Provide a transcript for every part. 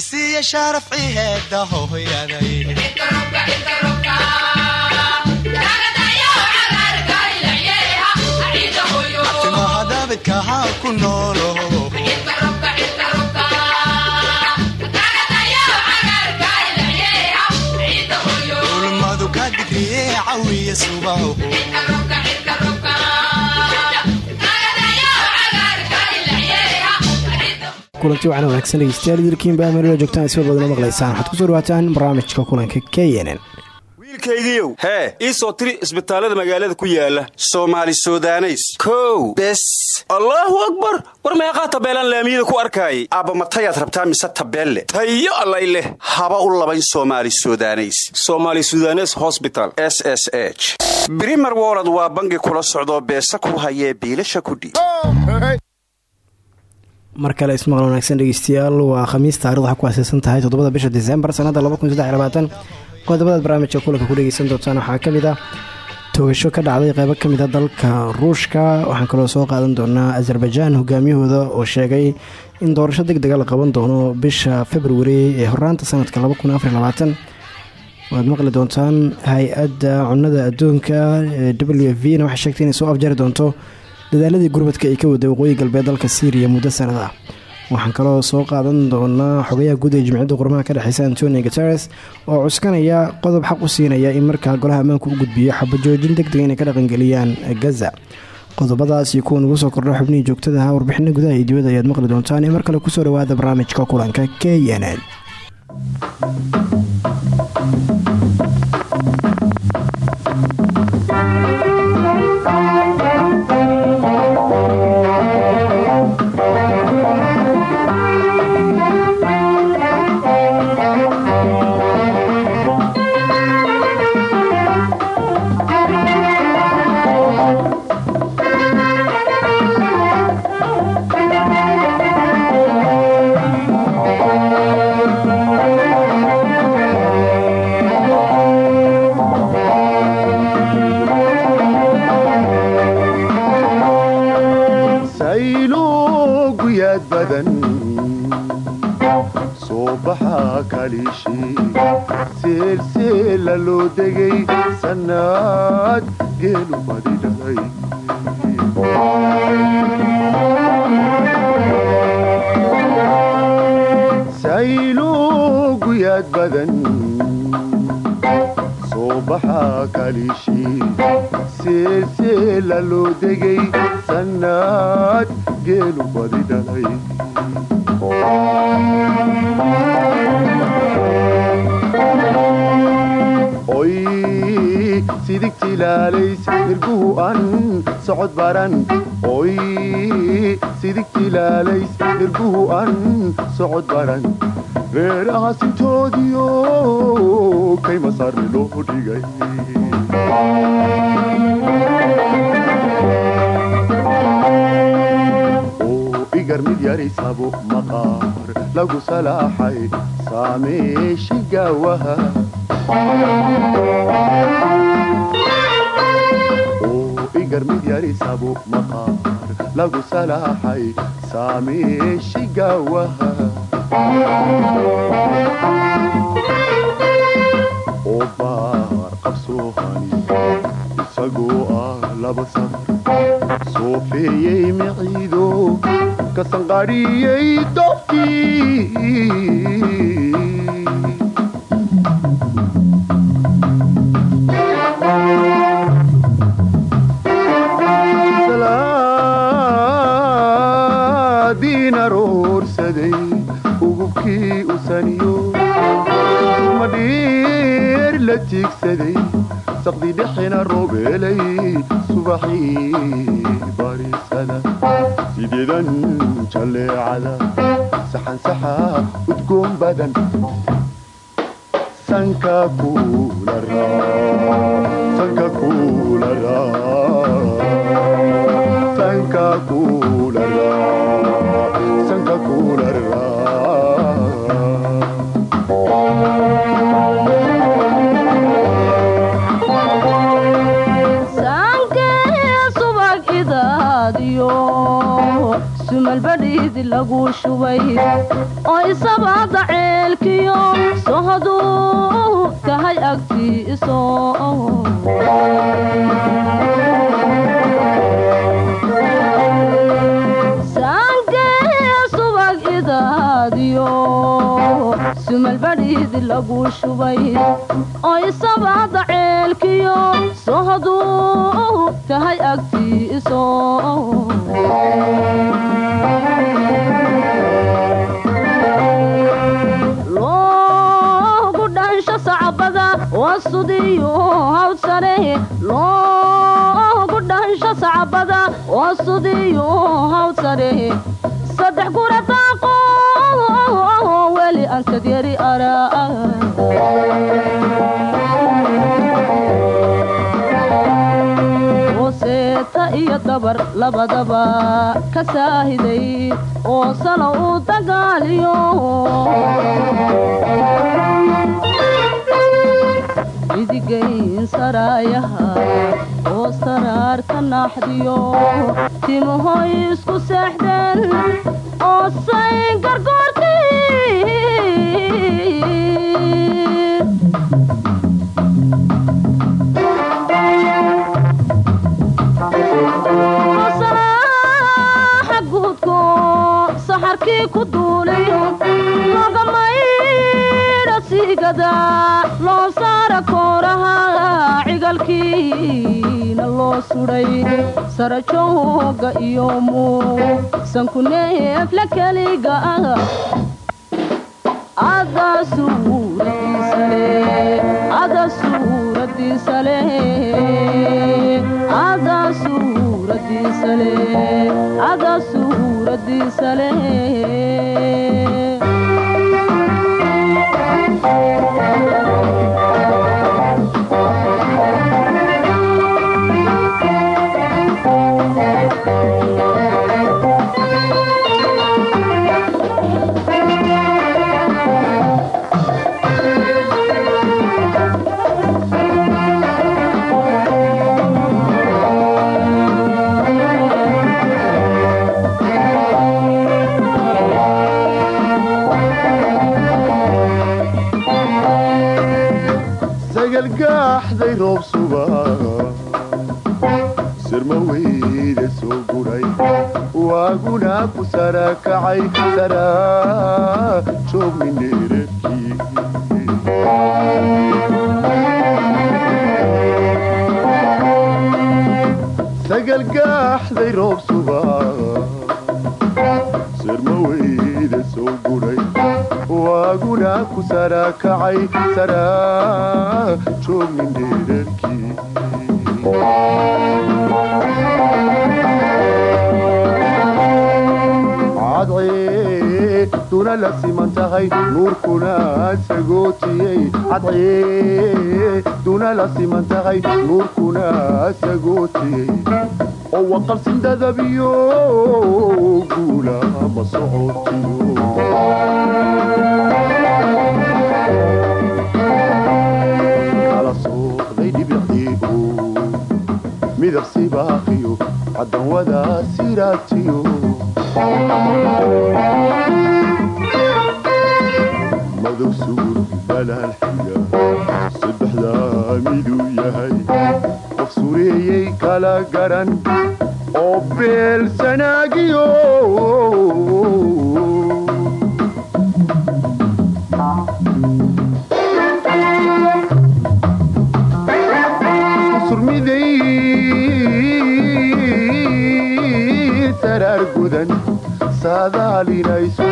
cisiya sharaf ciheeda hooyaday abtimahadabidkahaa ku noolo ulmadu ka digriye cawiya subaho kulanti waxaana wanaagsan dhegeystayaal idilkiinba meelala joogtaan isba badan oo maqlaysaan. Waxaad ku soo dhawaataan barnaamijka kulanka k n n. Wiilkaygiiow hee ii soo tiri isbitaallada magaalada ku yaalla soomaali sudaneys. Kow bes. Allaahu akbar! War meeqaa tabeelaan laamiyada ku arkaayay aabba matayaad rabtaa mise tabeelle? Tayo allay leh haba u labayn soomaali sudaneys. Somaali sudanes hosbital s s h. Brimer wolod waa bangi kula socdoo beesa ku hayee biilasha kudhiib mar kale ismaqal wanaagsan dhegeystayaal waa khamiis taarikhda waxaa ku aaseysan tahay toddobada bisha disembar sanadda qodobadaad barnaamijka kulanka ku dhegeysan doontaan waxaa ka mid ah toogasho ka dhacday qeybo ka mid a dalka ruushka. Waxaan kaloo soo qaadan doonaa azerbaijan hogaamiyahooda oo sheegay in doorasho deg dega la qaban doono bisha februari ee horaanta sanadka waad maqli doontaan hay'adda cunada adduunka w v na sheegtay inay soo afjari doonto dadaaladii gurmadka ay ka waday waqooyi galbeed dalka syriya muddo sanad ah waxaan kaloo soo qaadan doonaa xogayaha guud ee jimciyadda qormaha ka dhexeysa antonio guteres oo cuskanaya qodob xaq u siinaya in markaa golaha ammaanku u gudbiyo xabajoojin deg dega inay ka dhaqangeliyaan gaza. Qodobadaas iyo kuwa nugu soo kordha xubnihii joogtadaha warbixina gudaha iyo dibadda ayaad maqli doontaan ee mar kale ku soo dhawaada barnaamijka kulanka k n n socod baran oy sidigtilaalays irguhu an socod baran reeraha sintoodiyo kay masarri loo dhigay gaawaha igar mid yarisabo maqaar lagu salaaxay saameeshi gaawaha oo baar qabsoohani isagoo ah laba safar soofeeyey miciido kasanqadhiyey dobkii salaadiin tiigsaday saqdi dhexina roobeelay subaxii barisada sideedan jalleecada saxansaxa udgoon badan sanka kuulasanka kuulara sumalbadhiidi lagu shubay oo isaba dacee ceelkiyo sohoduu tahay agtiiso saangee subag idaadiyo sumalbadhiid lagu shubay oy sabada ceelkiyo sohoduu tahay agtiiso hawd sare loogu dhansho sacbada wasudiyo hawd sare saddex gura daaqo weli ankadyari araa iyo dabar labadaba ka saahiday oo sano u dagaaliyo midigayn saraayaha oo saraarka naaxdiyo timahoy isku seexdeen oo say gargoortii cigalkiina loo sudhay sarajooga iyo muu sanku neefla keliga ah waaguna ku sarakacay saraa joogmineerarkii sagalgaaxday roob suba sirma soo guray. Waaguna ku sarakacay saraa joogmineerarkii cadcee duna la siman tahay nuurkuna sagootiyey cadcee duna la siman tahay nuurkuna sagootiyey oo waqalsin dadabiyo guula ma socotiyo midab caddan wada siraatiyo madow sugur balaan xiga saddexdaa miduu yahay qof sureeyey kala garan oo beel sanaagiyo saraar gudan saadaalinayso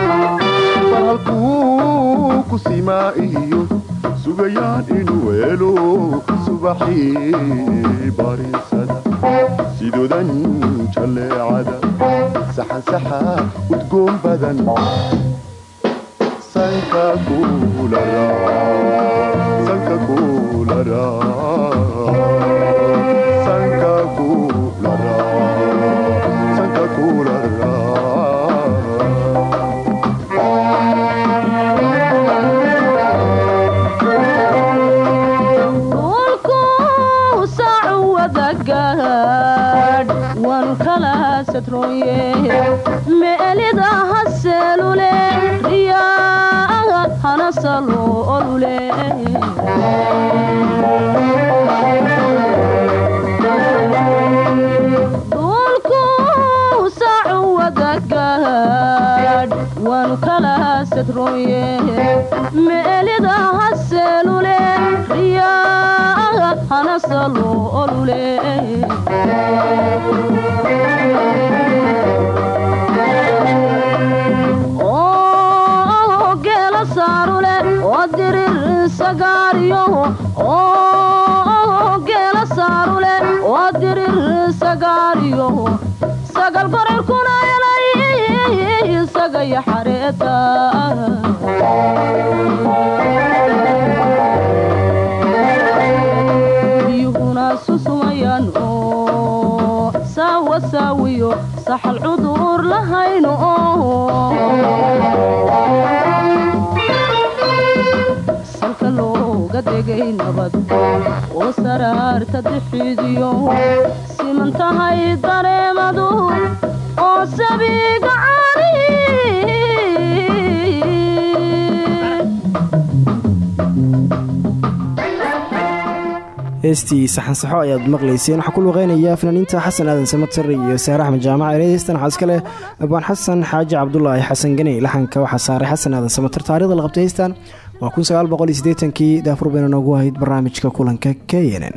bahalkuu ku simaa iyo sugayaan inuu helo subaxii bariisada sidoodan jalleecada saxan saxa udgoon badan sanka kuulara sanka meelida haseelule riyaa hana salo olule riyaa hana salo olule. Oo geela saarule oo dirir sagaariyo oo geela saarule oo dirir sagaariyo sagal gorarkuna elay sagaya xareeta biyuhuna susumayaan oo saawa saawiyo saxal cudur lahayno salka looga degay nabad oo saraarta dixidiyo siman tahay dareemadu oo sabiga cali heestii saxansaxo ayaad maqlayseen. Waxaa ku luqeynaya fanaaniinta xasan aadan samatar iyo saare axmed jaamac. Ereed heestan waxaa iska leh abaan xasan xaaji cabdulaahi xasan ganey laxanka waxaa saaray xasan aadan samatar taarikhda la qabtay heystan waa kii daafur bayna noogu ahayd barnaamijka kulanka k n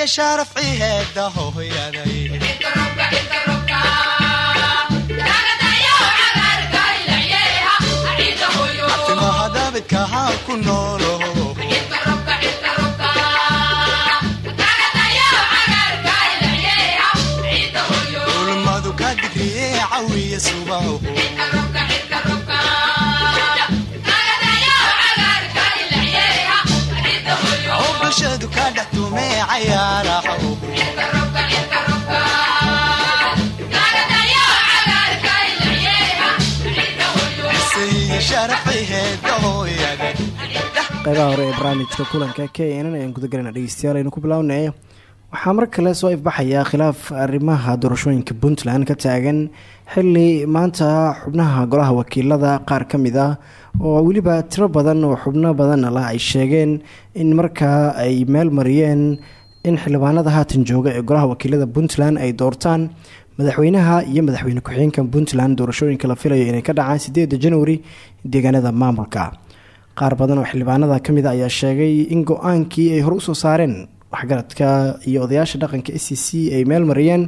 isiya sharaf ciheeda hooyaday timaha daabidka haan ku noolo qaybaha hore ee barnaamijka kulanka k n n ayaan gudagalana dhegeystayaal aynu ku bilownay waxaa mar kale soo ifbaxaya khilaaf arrimaha doorashooyinka puntland ka taagan xili maanta xubnaha golaha wakiilada qaar ka mid ah oo weliba tiro badan oo xubno badan lah ay sheegeen in markaa ay meel mariyeen in xildhibaanada haatan jooga ee golaha wakiilada puntland ay doortaan madaxweynaha iyo madaxweyne ku-xigeenka puntland doorashooyinka la filayo inay ka dhacaan sideeda januari deegaanada maamulka. Qaar badan oo xildhibaanada ka mid a ayaa sheegay in go'aankii ay hore u soo saareen waxgaradka iyo odayaasha dhaqanka s c c ay meel mariyeen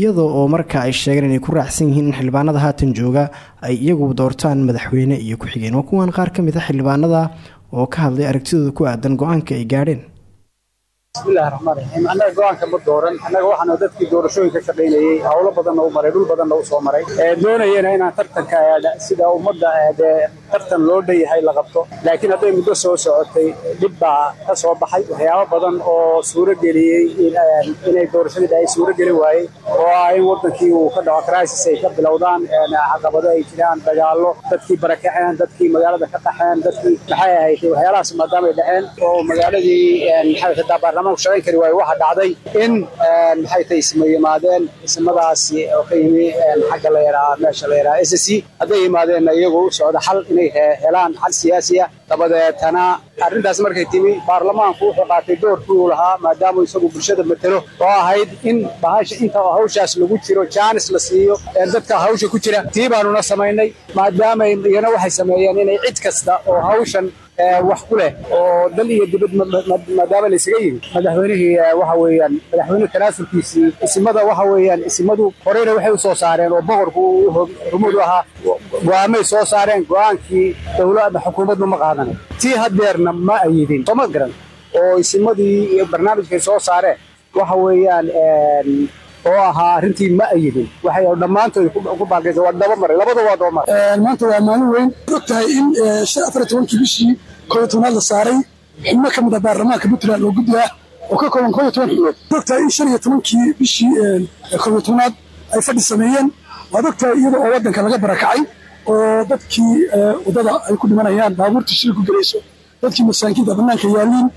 iyadoo oo marka ay sheegeen inay ku raacsan yihiin in xildhibaanada haatan jooga ay iyagu doortaan madaxweyne iyo ku-xigeen waa kuwan qaar ka mid a xildhibaanada oo ka hadlay aragtidooda ku aadan go'aanka ay gaadheen bismillahi raxmaan raxiim annaga go'aanka ma dooran annaga waxaanu dadkii doorashooyinka shaqaynayey howlo badanna u maray dhul badanna u soo maray doonayena inaan tartanka sida ummadda dee tartan loo dhanyahay la qabto. Laakiin hadday muddo soo socotay dhib baa ka soo baxay. Waxyaabo badan oo suuro geliyey inay doorashadii ay suuro geli waayey oo ah in wadankii uu ka dhaco crisis ay ka bilowdaan caqabado ay jiraan dagaallo dadkii barakaceen dadkii magaalada ka qaxeen dadkii maxay ahayd waxyaalahaas maadaama ay dhaceen oo magaaladii maxay xitaa baarlamaanku shaqayn kari waayo waxaa dhacday in maxay tahay isma yimaadeen ismadaasi oo ka yimi xagga la yaraa meesha la yaraa s c hadday yimaadeenna iyagu u socda xal inay helaan xal siyaasi ah dabadeetana arrintaas markay timi baarlamaanku wuxuu qaatay doorkii uu lahaa maadaama isagu bulshada matelo oo ahayd in bahasha inta hawshaas lagu jiro jaanis la siiyo dadka hawsha ku jira. Tii baanuna samaynay maadaama iyana waxay sameeyeen inay cid kasta oo hawshan wax ku leh oo dal iyo dibad maadaama la isaga yimi. Madaxweynihii waxa weeyaan madaxweyne tanaasulkiisii isimada waxa weeyaan isimadu horeyna waxay u soo saareen oo boqorku rumuud u ahaa. Go'aamay soo saareen go'aankii dowladda xukuumaddu ma qaadanay. Tii haddeerna ma ayidin soo ma garan. Oo isimadii iyo barnaamijkay soo saareen. Waxa weeyaan oo ahaa arrintii ma ayidin waxay dhammaantood ku baaqaysa waa maray. Labada waa maray. Maanta waa maalin weyn. Og in afar bishii kooyo tobnaad la saaray. Xubno ka mid a baarlamaanka puntland oo guddi ah oo ka kooban kooyo toban xubnood og tahay in shan iyo tobankii bishii kooyo tobnaad ay fadhi sameeyeen. Waad og tahay iyada oo waddanka laga barakacay oo dadkii waddada ay ku dhimanayaan baabuurtii shil ku gelayso dadkii masaakiinta bannaanka yaaliin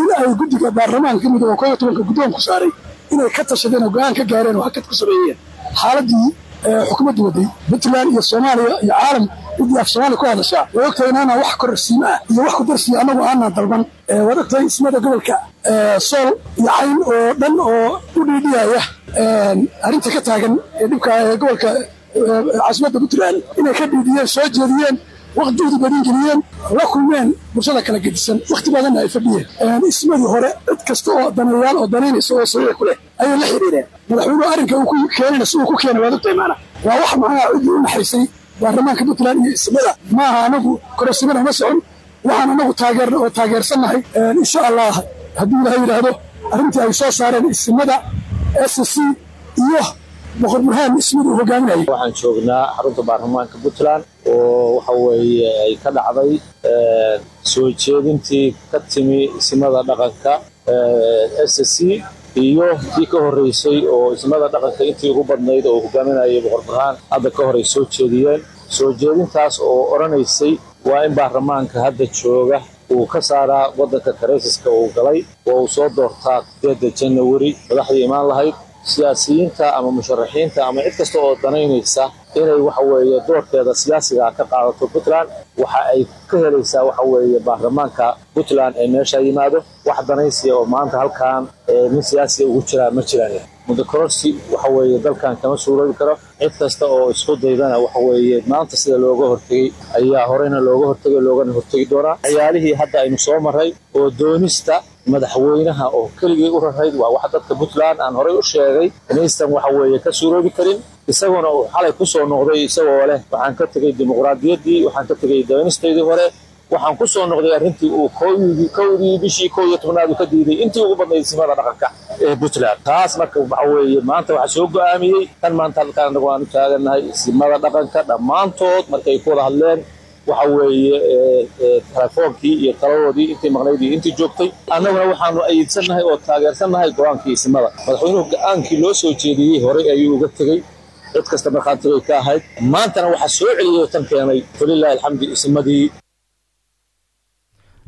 in ay guddiga baarlamaanka ka mid oo kooyo tobanka guddoonku saaray inay ka tashadeen oo go'aan ka gaareen oo hakad ku sameeyeen. Xaaladii xukuumadda waday puntland iyo soomaaliya iyo caalam ciddii af soomaaliya ku hadashaa way ogtahay inaanaa wax kororsiimo ah iyo wax ku darsiya annagu aanaa dalban. Waad ogtahay ismada gobolka sool iyo cayn oo dhan oo u dhiidhiyaya arrinta ka taagan ee dhibka ee gobolka caasimadda puntland inay ka dhiidhiyeen soo jeediyeen waqtigoodi badin geliyeen la kulmeen bulshada kala gedisan wakhti badanna ay fadhiyeen. Ismadii hore cid kasta oo daneeyaal oo danaynaysa oo saxiix ku ayay la xidhiireen madaxweynuhu arrinka uu ku keenayna si uu ku keenay waad ogtahay maana. Waa wax macnaha ciddii u naxaysay? Baarlamaanka puntland iyo ismada. Maaha anagu kororsimana ma socon. Waxaan anagu taageerna oo taageersannahay. Insha allah haddii ilahay yidhaahdo arrintii ay soo saareen ismada s c iyo boqor burhaan ismadu uu hogaaminayay waxaan joognaa xarunta baarlamaanka puntland oo waxa weeye ay ka dhacday soo jeedintii ka timi isimada dhaqanka s c iyo tii ka horreysay oo isimada dhaqanka intii ugu badnayd oo hogaaminayay boqor burhaan hadda ka hor soo jeediyeen. Soo jeedintaas oo odhanaysay waa in baarlamaanka hadda jooga uu ka saaraa waddanka karaysiska uu galay oo uu soo doortaa sideedda janawari madaxdii imaan lahayd siyaasiyiinta ama musharaxiinta ama cid kasta oo danaynaysa inay waxa weeye doorkeeda siyaasiga ka qaadato puntland waxa ay ka helaysaa waxa weeye baarlamaanka puntland ee meesha yimaado. Wax danaysiya oo maanta halkan nin siyaasiya ugu jiraa ma jiraan. Mudakororsi waxa weeye dalkan kama suuroobi karo. Cid kasta oo isku daydana waxa weeye maanta sida looga hortegey ayaa horeyna looga hortegay loogana hortegi doonaa. Ciyaalihii hadda aynu soo maray oo doonista madaxweynaha oo keligii u rarayd waa wax dadka puntland aan horey u sheegay. Inaysan waxa ka suuroobi karin. Isaguna uu xalay ku noqday isagoo leh waxaan ka tegey dimuqraadiyaddii waxaan ka tegey doonistaydii hore waxaan ku noqday arrintii uu kowdii bishii kow iyo tobnaad ka diiday intii ugu badnayd simada dhaqanka ee puntland. Taas marka waxa maanta waxaa soo go'aamiyey. Kan maanta halkaan anagu aan taagannahay simada dhaqanka dhammaantood markay ku hadleen waxa weeye telefoonkii iyo taladoodii intii maqnayd iyo intii joogtay. Annaguna waxaanu ayidsannahay oo taageersannahay go'aankii isimada madaxweynuhu go'aankii loo soo jeediyey horey ayuu uga tegey. Cid kasta markhaantigay ka ahayd. Maantana waxaa soo celiyey tan keenay. Falilaahi alxamdu isimadii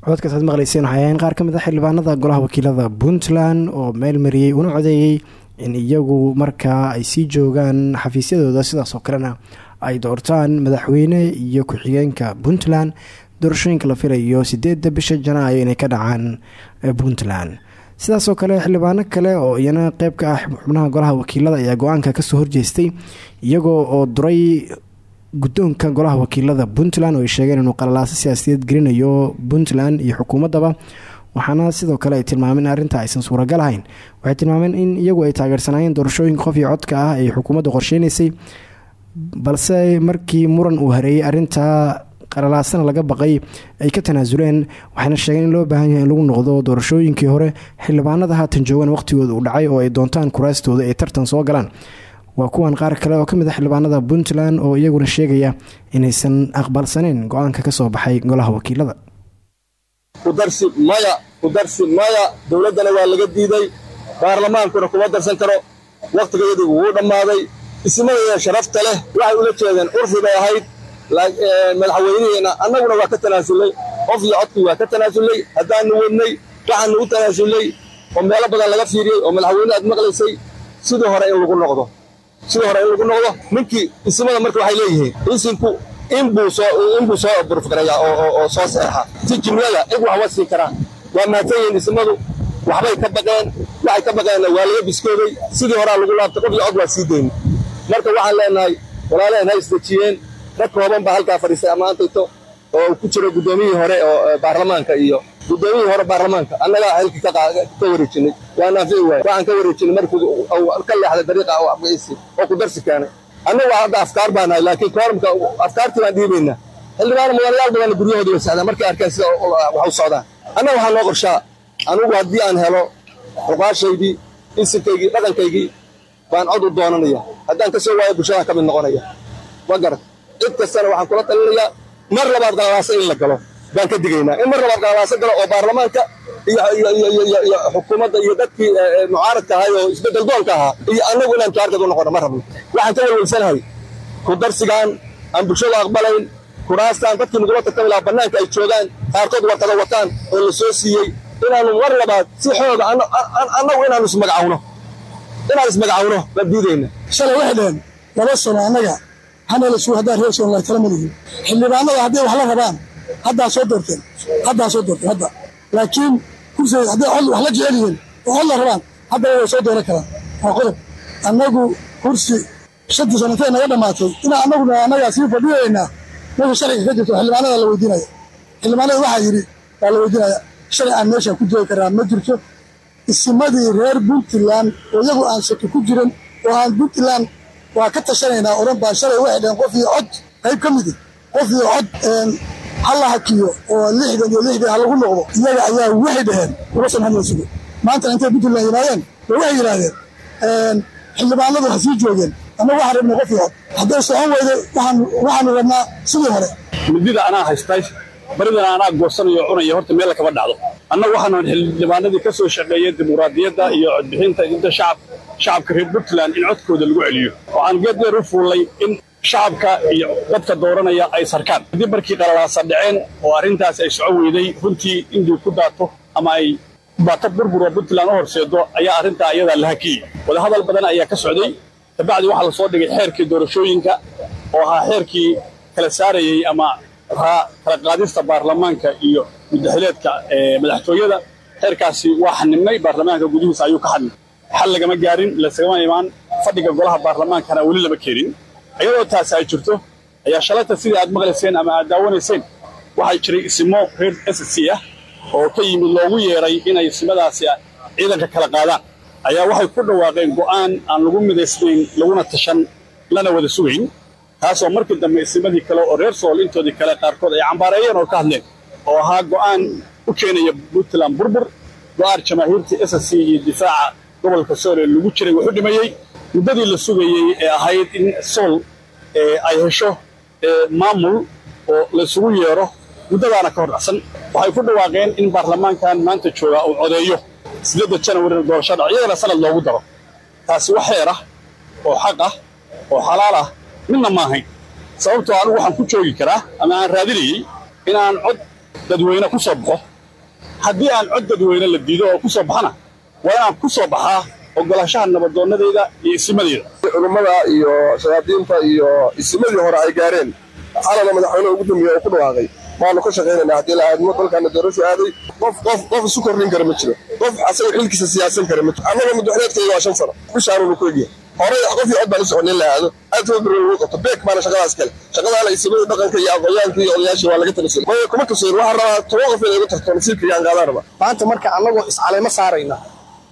cododkaas aad maqlayseen waxay ahayn qaar ka mid a xildhibaanada golaha wakiilada puntland oo meel mariyey una codeeyey in iyagu markaa ay sii joogaan xafiisyadooda sidaas oo kalena ay doortaan madaxweyne iyo ku-xigeenka puntland. Doorashooyinka la filayo sideedda bisha janaayo inay ka dhacaan puntland. Sidaasoo kale xildhibaano kale oo iyana qeyb ka ah xubnaha golaha wakiilada ayaa go'aanka ka soo horjeestay iyagoo oo duray guddoonka golaha wakiilada puntland oo ay sheegeen inuu qalalaaso siyaasiyeed gelinayo puntland iyo xukuumaddaba. Waxaana sidoo kale ay tilmaameen arrinta aysan suuragal ahayn. Waxay tilmaameen in iyagu ay taageersanaayeen doorashooyinka qof codka ah ay xukuumadda qorsheynaysay balse markii muran uu hareeyey arrinta qalalaasana laga baqay ay ka tanaasuleen waxayna sheegeen in loo baahan yahay in lagu noqdo doorashooyinkii hore. Xildhibaanada haatan joogan waqhtigooda uu dhacay oo ay doontaan kuraastooda ay tartan soo galaan. Waa kuwan qaar kale oo ka mid a xildhibaanada puntland oo iyaguna sheegaya inaysan aqbalsaneyn go'aanka ka soo baxay golaha wakiilada. Kudarsi maya kudarsi maya. Dowladdana waa laga diiday. Baarlamaankuna kuma darsan karo. Wakhtigeedii wuu dhammaaday ismadaya sharafta leh. Waxay ula jeedeen curfi bay ahayd. Madaxweyniheenna annaguna waa ka tanaasulnay qof iyo codkii waa ka tanaasulnay haddaanu wadnay waxaanu u tanaasulnay oo meelo badan laga fiiriyey oo madaxweyne aad maqlaysay. Sidii hore in lagu noqdo. Sidii hore in lagu noqdo. Ninkii ismada marka waxay leeyihiin isinku inbuu soo inbuu soo burfgaraya oo soo seexa. Si jimlada cid wax wa sii karaan waa mahadsan yihiin ismadu. Waxbay ka baqeen waxay ka baqeenna waa laga biskooday sidii horaa lagu laabtay qof iyo cod waa sii deyni marka waxaan leenahay walaalehen ha isdejiyeen. Rag kooban baa halkaa fadhiistay ammaantayto oo ku jira guddoomiyihii hore oo baarlamaanka iyo guddoomiyihii hore baarlamaanka. Annagaa xilki ka wareejinay. Waa naafici waaye. Waxaan ka wareejinay markuu ka leexday dariiqa afgaisi oo ku darsi keenay. Annagu hadda afkaar baa nahay laakiin kooramka afkaartii baan dhiibaynaa. Xildhibaana mudanayaal badan guryahooda way socdaan. Markay arkeen sida wax u socdaan. Annaga waxaa noo qorshaa anugu haddii aan helo xuqaashaydii isirkaygii dhaqankaygii baan cod u doonanaya haddaan ka soo waayo bulshadaan ka mid noqonaya. Ma garat cid kastana waxaan kula talinayaa mar labaad qalabaaso in la galo. Baan ka digaynaa. In mar labaad qalabaaso galo oo baarlamaanka iyo xukuumadda iyo dadkii mucaaradka ahay oo isbeddel doonka ahaa iyo annagu inaan taargad u noqono ma rabno. Waxaan ka welwelsanahay ku darsigaan aan bulshadu aqbalayn kuraastaan dadkii nagula tartami lahaa bannaanka ay joogaan qaarkood warqado wataan oo la soo siiyey. Inaanu mar labaad si xooga annagu inaanu ismagacawno inaan ismagacawno baan diidayna shalay waxay dhaheen laba sano annaga hanala suu haddaan reer soomaliya tala malihin xildhibaanada hadday wax la rabaan haddaa soo doorteen haddaa soo doorteen hadda. Laakiin kursiga hadday wax la jecel yihiin oo cod la rabaan haddana way soo dooran karaan. Waa qodob annagu kursi shantii sano intay naga dhammaatay inaa annaguna annagaa sii fadhiyaynaa meesha sharciga ka jirto xildhibaanada la weydiinaya xildhibaanada waxaa yidhi waa la weydiinaya shalay aan meeshaan ku joogi karaa ma jirto isimadii reer puntland oo iyagu aan shaki ku jirin oo aan puntland waa ka tashanaynaa odhan baa shalay waxay dhaheen qof iyo cod. Qayb ka midi qof iyo cod ha la hakiyo oo lixdan iyo lixdan ha lagu noqdo iyaga ayaa waxay dhaheen san hanoo sugo. Maanta intay puntland yimaadeen ba waxay yidhaahdeen xildhibaanadu ha sii joogeen annagu waxaan rabnay qof iyo cod. Hadday socon weyday waxaanu rabnaa sidii hore. Midida anaa haystay baridana anaa goosanayo cunaya horta meel kama dhacdo. Annagu waxaanu xildhibaanadii ka soo dimuqraadiyadda iyo codbixinta inta shacab shacabka reer puntland in codkooda lagu celiyo. Waxaan geed dheer u fuullay in shacabka iyo dadka dooranaya ay sarkaan. Haddii markii qalalaasa dhaceen oo arrintaas ay soco weyday runtii induu ku daato ama ay baato burbur oo puntland u horseedo ayaa arrintaa ayadaa la hakiyey. Wadahadal badan ayaa ka socday. Kabacdi waxaa la dhigay xeerkii doorashooyinka oo ahaa xeerkii kala saarayey ama ahaa kala qaadista baarlamaanka iyo mudaxileedka madaxtooyada xeerkaasi waa xanibnay baarlamaanka gudihiisa ayuu ka xanibnay xal lagama gaarin lasagama imaan fadhiga golaha baarlamaankana weli lama keenin. Iyadoo taasi ay jirto ayaa shalayta sidii aad maqlayseen ama aad daawanayseen waxaa jiray isimo reer s c ah oo ka yimid loogu yeeray inay isimadaasi ciidanka kala qaadaan. Ayaa waxay ku dhawaaqeen go'aan aan lagu midaysnayn laguna tashan lana wada sugayn taasoo markii dambe isimadii kale oo reer sool intoodii kale qaarkood ay cambaareeyeen oo ka hadleen oo ahaa go'aan u keenaya puntland burbur go'aan jamaahiirtii s c iyo difaaca gobolka sool ee lagu jiray wuxu dhimayey muddadii la sugayey ee ahayd in sool ay hesho maamul oo laysugu yeero muddadaana ka hor dhacsan. Waxay ku dhawaaqeen in baarlamaankan maanta joogaa uu codeeyo sideedda janwarina doorasho dhac iyadana sanad loogu daro. Taasi wax xeer ah oo xaq ah oo xalaal ah midna ma ahayn. Sababtoo anigu waxaan ku joogi karaa ama aan raadinayey in aan cod dadweyne ku baxo. Haddii aan cod dadweyne la diido oo ku baxana waa inaan ku baxaa ogolaanshaha nabadoonnadeyda iyo isimadeyda. Culummada iyo shayaadiinta iyo isimadii hore ay gaareen calana madaxweyne ugu dambeeya oo ku dhawaaqay. Waanu ka shaqaynayna haddii la aadmo dalkaana doorasho aaday. Qof qof qof isu kordhin kara ma jiro. Qof asaga xilkiisa siyaasan kara ma jiro. Annaga madaxweneedkayga waa shan sano. Bishaanunu ku egyahay horey qof iyo cod baan u soconay in la aado aad soo biro lagu qabto. Beek baana shaqadaas kale shaqadaana isimada dhaqanka iyo aqoonyaanka iyo odayaashii waa laga tanasul maya kuma tusayn waxaan rabaa toban qof inay igu tarto nasiibka yaan qaadaan rabaa. Maanta marka annagoo iscaleymo saarayna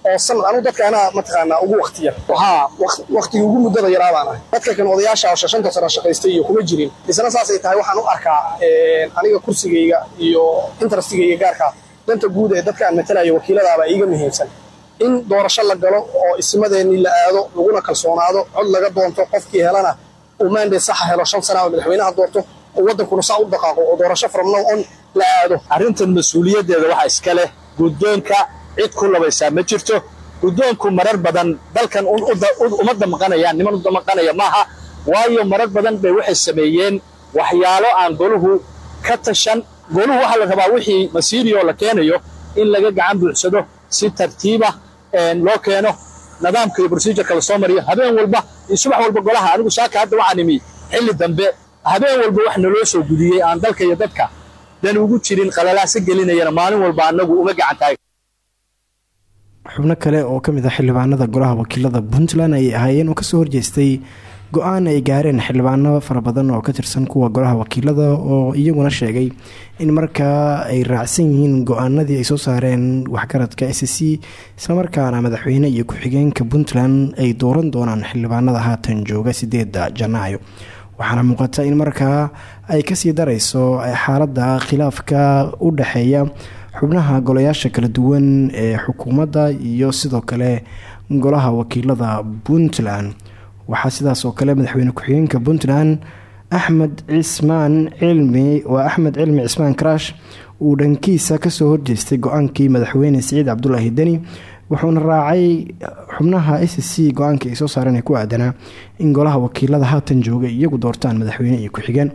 oo sanad anigu dadka anaa mataqaanaa ugu wakti yar. Waxaa waktigii ugu muddada yaraa baan ahay. Dadka kan odayaasha oo shashanta sano shaqaystay iyo kuma jirin. Isna saasay tahay waxaan u arkaa aniga kursigayga iyo interestigayga gaarka danta guud ee dadka aan matalayo wakiiladaaba iiga muhiimsan in doorasho la galo oo ismadeennii la aado laguna kalsoonaado cod laga doonto qofkii helana uu maandate saxa helo shan sana oo madaxweynaha doorto oo waddankuna saa u dhaqaaqo oo doorasho from now on la aado. Arrintan mas'uuliyaddeeda waxaa iska leh guddoonka cid ku labaysaa ma jirto guddoonku marar badan dalkan uma damaqanayaan niman u damaqanaya maaha waayo marar badan bay waxay sameeyeen waxyaalo aan goluhu ka tashan goluhu waxaa la rabaa wixii masiiriyoo la keenayo in laga gacan buuxsado si tartiiba loo keeno nidaamka iyo procedureka la soo mariyo. Habeen walba iyo subax walba golaha anigu saaka hadda waxaan imi. Xilli dambe habeen walba wax naloo soo gudiyey aan dalka iyo dadka dan ugu jirin qalalaasa gelinayana maalin walba annagu uma gacan tahay. Xubno kale oo ka mid ah xildhibaanada golaha wakiilada puntland ayay ahaayeen oo ka soo horjeestay go'aan ay gaareen xildhibaano fara badan oo ka tirsan kuwa golaha wakiilada oo iyaguna sheegay in markaa ay raacsan yihiin go'aanadii ay soo saareen waxgaradka s c islamarkaana madaxweyne iyo ku-xigeenka puntland ay dooran doonaan xildhibaanada haatan jooga sideeda janaayo. Waxaana muuqata in markaa ay ka sii dareyso xaalada khilaafka u dhexeeya xubnaha golayaasha kala duwan ee xukuumadda iyo sidoo kale golaha wakiilada puntland waxaa sidaas oo kale madaxweyne ku-xigeenka puntland axmed cismaan cilmi waa axmed cilmi cismaan karash uu dhankiisa ka soo horjeestay go'aankii madaxweyne siciid cabdulaahi deni wuxuuna raacay xubnaha s c go'aanka ay soo saareen ee ku aadanaa in golaha wakiilada haatan jooga iyagu doortaan madaxweyne iyo ku-xigeen.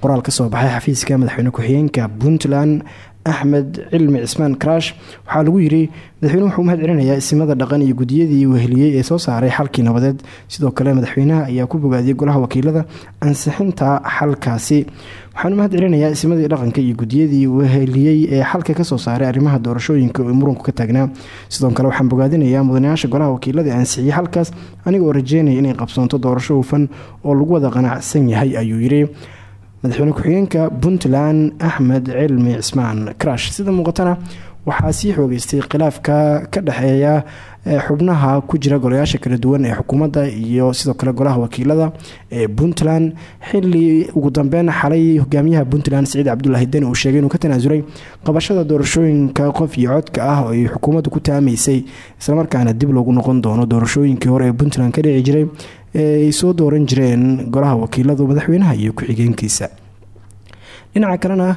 Qoraal ka soo baxay xafiiska madaxweyne ku-xigeenka puntland axmed cilmi cismaan karash. Waxaa lagu yiri madaxweyne wuxuu umahad celinayaa isimada dhaqan iyo gudiyadii weheliyey ee soo saaray xalkii nabadeed. Sidoo kale madaxweynaha ayaa ku bogaadiyey golaha wakiilada ansixinta xalkaasi. Waxaan umahad celinayaa isimadii dhaqanka iyo gudiyadii weheliyey ee xalka ka soo saaray arrimaha doorashooyinka oo muranku ka taagnaa. Sidoo kale waxaan bogaadinayaa mudanayaasha golaha wakiilada ansixiyey xalkaas aniga oo rajeynaya inay qabsoonto doorasho hufan oo lagu wada qanacsan yahay ayuu yiri madaxweyne ku-xigeenka puntland axmed cilmi cismaan karash. Sida muuqatana waxaa sii xoogeystay khilaafka ka dhexeeya xubnaha ku jira golayaasha kala duwan ee xukuumadda iyo sidoo kale golaha wakiilada ee puntland. Xili ugu dambeyn xalay hogaamiyaha puntland siciid cabdulaahi deni uu sheegay inuu ka tanaasulay qabashada doorashooyinka qof iyo codka ah oo ay xukuumaddu ku taamaysay islamarkaana dib loogu noqon doono doorashooyinkii hore ee puntland ka dhici jiray ee soo dooran jireen golaha wakiiladu madaxweynaha iyo ku-xigeenkiisa dhinaca kalena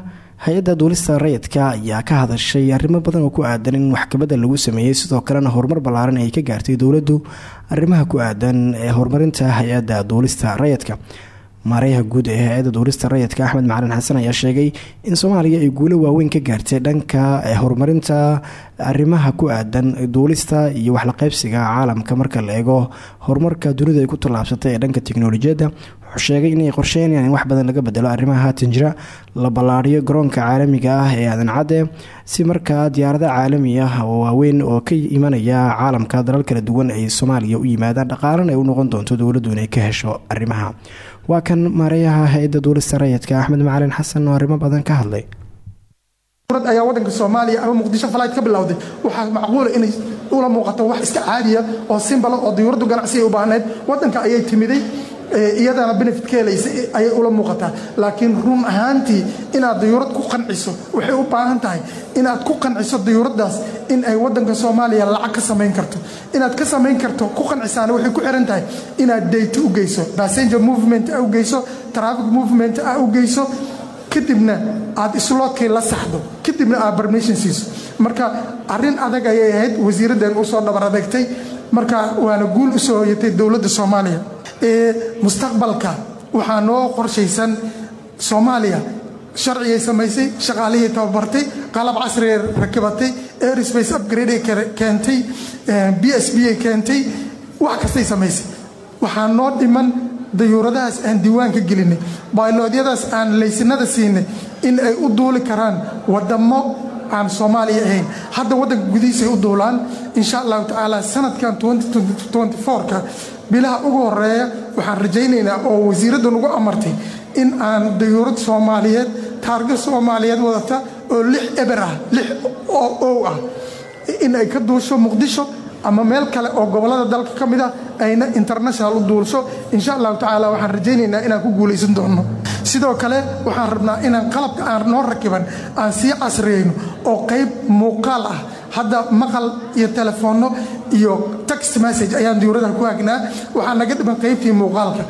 hay'adda duulista rayidka ayaa ka hadashay arrimo badan oo ku aadan in waxkabadda lagu sameeyey sidoo kalena horumar ballaaran ay ka gaartay dowladdu arrimaha ku aadan ee horumarinta hay'adda duulista rayidka maarayaha guud ee hay'adda duulista rayidka axmed macalin xasan ayaa sheegay in soomaaliya ay guulo waaweyn ka gaartay dhanka horumarinta arrimaha ku aadan duulista iyo waxlaqaybsiga caalamka. Marka la eego horumarka dunidu ay ku tallaabsatay ee dhanka teknolojiyadda wuxuu sheegay inay qorsheynayaan in wax badan laga bedelo arrimaha haatan jira la ballaariyo garoonka caalamiga ah ee aadan cadde si markaa diyaarada caalami ah oo waaweyn oo ka imanaya caalamka dalal kala duwan ay soomaaliya u yimaadaan dhaqaalana ay u noqon doonto dowladdu inay ka hesho arrimaha waa kan maareeyaha hay'adda duulista rayidka axmed macalin xasan oo arrimo badan ka hadlay. Ayaa wadanka soomaaliya ama muqdisho falayd ka bilowday. Waxaa macquula inay ula muuqato wax iska caadiya oo simbala oo diyuuraddu ganacsi u baahnayd wadanka ayay timiday iyadana benefit ka helaysa ayay ula muuqataa. Laakiin run ahaantii inaad diyuurad ku qanciso waxay u baahan tahay inaad ku qanciso diyuuraddaas in ay wadanka soomaaliya lacag ka samayn karto. Inaad ka samayn karto ku qancisaana waxay ku xiran tahay inaad dayta u geyso passenger movement a u geyso traffic movement a u geyso kadibna aad isloodkii la saxdo kadibna aad permission siiso. Marka arrin adag ayay ahayd wasiiraddan u soo dhabar adeegtay marka waana guul u soo hoyatay dowladda soomaaliya mustaqbalka. Waxaa noo qorshaysan soomaaliya. Sharcigay samaysay shaqaalihii tababartay qalab casrigay rakibatay airspace upgrade keentay b s b ay keentay wax kastay samaysay. Waxaa noo dhiman dayuuradahaas aan diiwaanka gelinay bayloodyadaas aan laysinada siinay in ay u duuli karaan wadamo aan soomaaliya ahayn. Hadda wadanka gudihiisay u duulaan insha allahu tacaala sanadkan ka bilaha ugu horreeya waxaan rajaynaynaa oo wasiiradda nagu amartay in aan dayuurad soomaaliyeed taarga soomaaliyeed wadata oo lix eber ah lix ow ah in ay ka duusho muqdisho ama meel kale oo gobollada dalka ka mid ah ayna international u duulsho insha allahu tacaala waxaan rajaynaynaa inaan ku guulaysan doonno. Sidoo kale waxaan rabnaa inaan qalabka aan noo rakiban aan sii casriyeyno oo qayb muuqaal ah. Hadda maqal iyo telefoonno iyo text message ayaan diyuuradaha ku hagnaa. Waxaa naga dhiman qaybtii muuqaalka.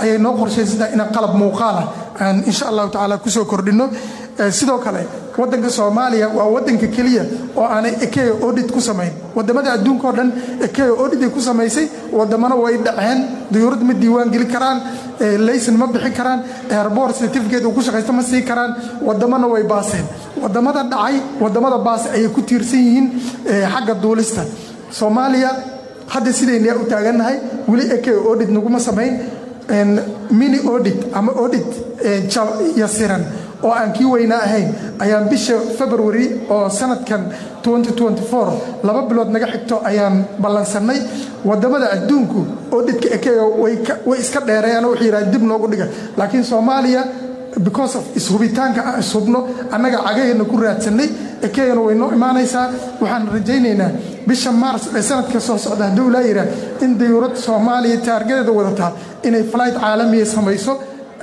ayay noo qorshaysantahay inaan qalab muuqaalah aan insha allahu tacaala ku soo kordhinno. Sidoo kale wadanka soomaaliya waa wadanka keliya oo aanay ekeyo odit ku samayn. Wadamada adduunka oo dhan ekeyo odit ay ku samaysay wadamana way dhaceen. Diyuurad ma diiwaan geli karaan layson ma bixin karaan airbort certificate uu ku shaqaysto ma sii karaan. Wadamana way baaseen. Wadamada dhacay waddamada baase ayay ku tiirsan yihiin xagga duulista. Soomaaliya hadda sidaynaa u taagannahay weli ekeyo odit naguma samayn. Mini audit ama audit yasiran oo aan kii weynaa ahayn ayaan bisha february oo sanadkan laba bilood naga xigto ayaan ballansanay waddamada adduunku auditka ekega way iska dheereeyaan waxay yidhahan dib noogu dhiga. Laakiin soomaaliya because of ishubitaanka aan ishubno annaga cagaheenna ku raadsanay ekeyana way noo imaanaysaa. Waxaan rajaynaynaa bisha maars ee sanadka soo socda hadduu ilaa yidhaah in dayuurad soomaaliya taargadeeda wadataa inay flight caalamiya samayso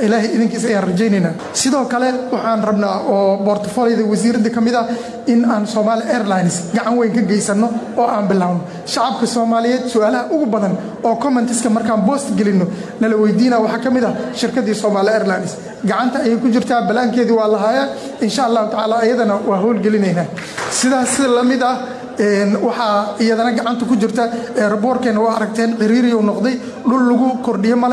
ilaahay idinkiis ayaan rajaynaynaa sidoo kale waxaan rabnaa oo bortfoliyada wasiiradda ka mid ah in aan somaali airlines gacan weyn ka geysanno oo aan bilaawno shacabka soomaaliyeed su'aalaha ugu badan oo commentiska markaan boost gelinno nala weydiina waxaa ka mid ah shirkaddii somaali airlines. Gacanta ayay ku jirtaa balaankeedii waa lahaayaa insha allahu tacaala ayadana waa howlgelinaynaa sidaas sida la mid ah waxaa iyadana gacanta ku jirta eeraboorkeena waa aragteen ciriiriyu noqday dhul lagu kordhiye ma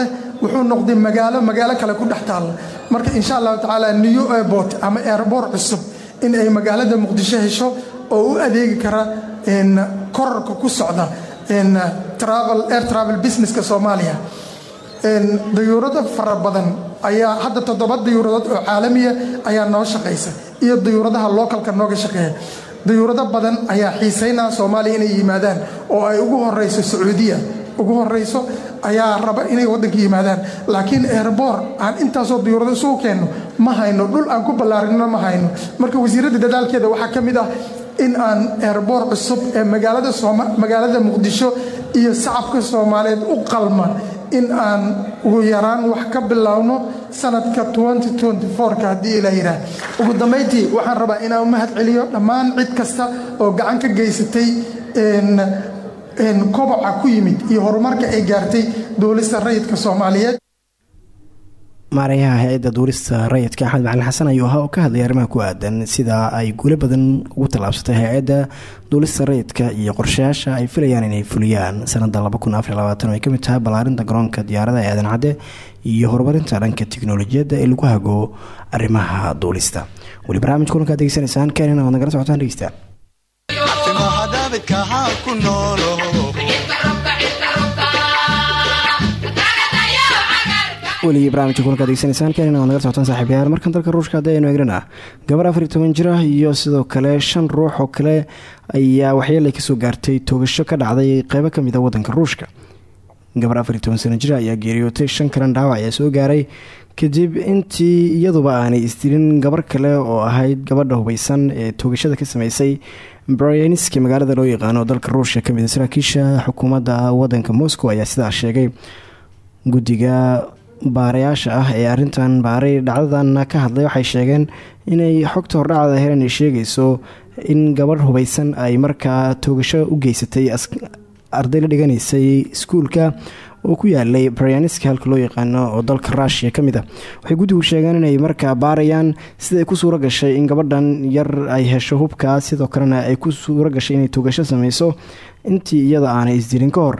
wuxuu noqday magaalo magaalo kale ku dhex taalla marka insha allahu tacaala new airport ama airboor cusub in ay magaalada muqdisho hesho oo u adeegi kara korarka ku socda air travel businesska soomaaliya. Dayuurado fara badan ayaa hadda toddoba dayuuradood oo caalamiya ayaa noo shaqaysa iyo dayuuradaha lookalka nooga shaqeeya. Dayuurado badan ayaa xiisaynaa soomaaliya inay yimaadaan oo ay ugu horeyso sacuudiya ugu horeyso ayaa raba inay wadanka yimaadaan. Laakiin erbor aan intaasoo dayuurado isugu keenno ma hayno. Dhul aan ku ballaarinno ma hayno. Marka wasiiradda dadaalkeeda waxaa ka mid ah in aan erbor cusub ee magaalada muqdisho iyo shacabka soomaaliyeed u qalma in aan ugu yaraan wax ka biloawno sanadka ka haddii ila yidhaah ugu dambayntii waxaan rabaa inaan u mahad celiyo dhammaan cid kasta oo gacan ka geysatay koboca ku yimid iyo horumarka ay gaartay duulista rayidka soomaaliyeed. Maarayaha hay'adda duulista rayidka axmed macalin xasan ayuu ahaa oo ka hadlaya arrimaha ku aadan sida ay guulo badan ugu tallaabsatay hay'adda duulista rayidka iyo qorshayaasha ay filayaan inay fuliyaan. Sanada oo ay ka mid tahay ballaarinta garoonka diyaarada ee aadan cadde iyo horumarinta dhanka tiknolojiyadda ee lagu hago arrimaha duulista. Weli barnaamij kulankaad degeysanaysaan keenina waad nagala socotaan dhegeysta weligii barnaamijka kulankaad degeysanaysaan keenina waad nagala socotaan saaxiibayaal markan dalka ruushka haddii aynu eegnana gabar afar iyo ah iyo sidoo kale shan ruux oo kale ayaa waxyeelay ka soo gaartay toogasho ka dhacday qeybo ka mid a wadanka ruushka. Gabar afar iyo toban ayaa geeriyootay shan kalan dhaawac ayaa soo gaaray. Kadib intii iyaduba aanay isdilin gabar kale oo ahayd gabadha hubeysan ee toogashada ka sameysay bryanski magaalada loo yaqaano dalka ruushka ka mid saraakiisha xukuumadda wadanka moscow ayaa sidaa sheegay. Guddiga baarayaasha ah ee arintan baaray dhacdadan ka hadlay waxay sheegeen inay xogta hordhacda helen ay sheegayso in gabadh hubeysan ay markaa toogasho u geysatay arday la dhiganaysay iskuulka oo ku yaalay bryanski halka loo yaqaano oo dalka rushia ka mid a waxay guddigu sheegeen inay markaa baarayaan siday ku suuro gashay in gabadhan yar ay hesho hubka sidoo kalena ay ku suuro gashay inay toogasho sameyso intii iyada aanay isdilin ka hor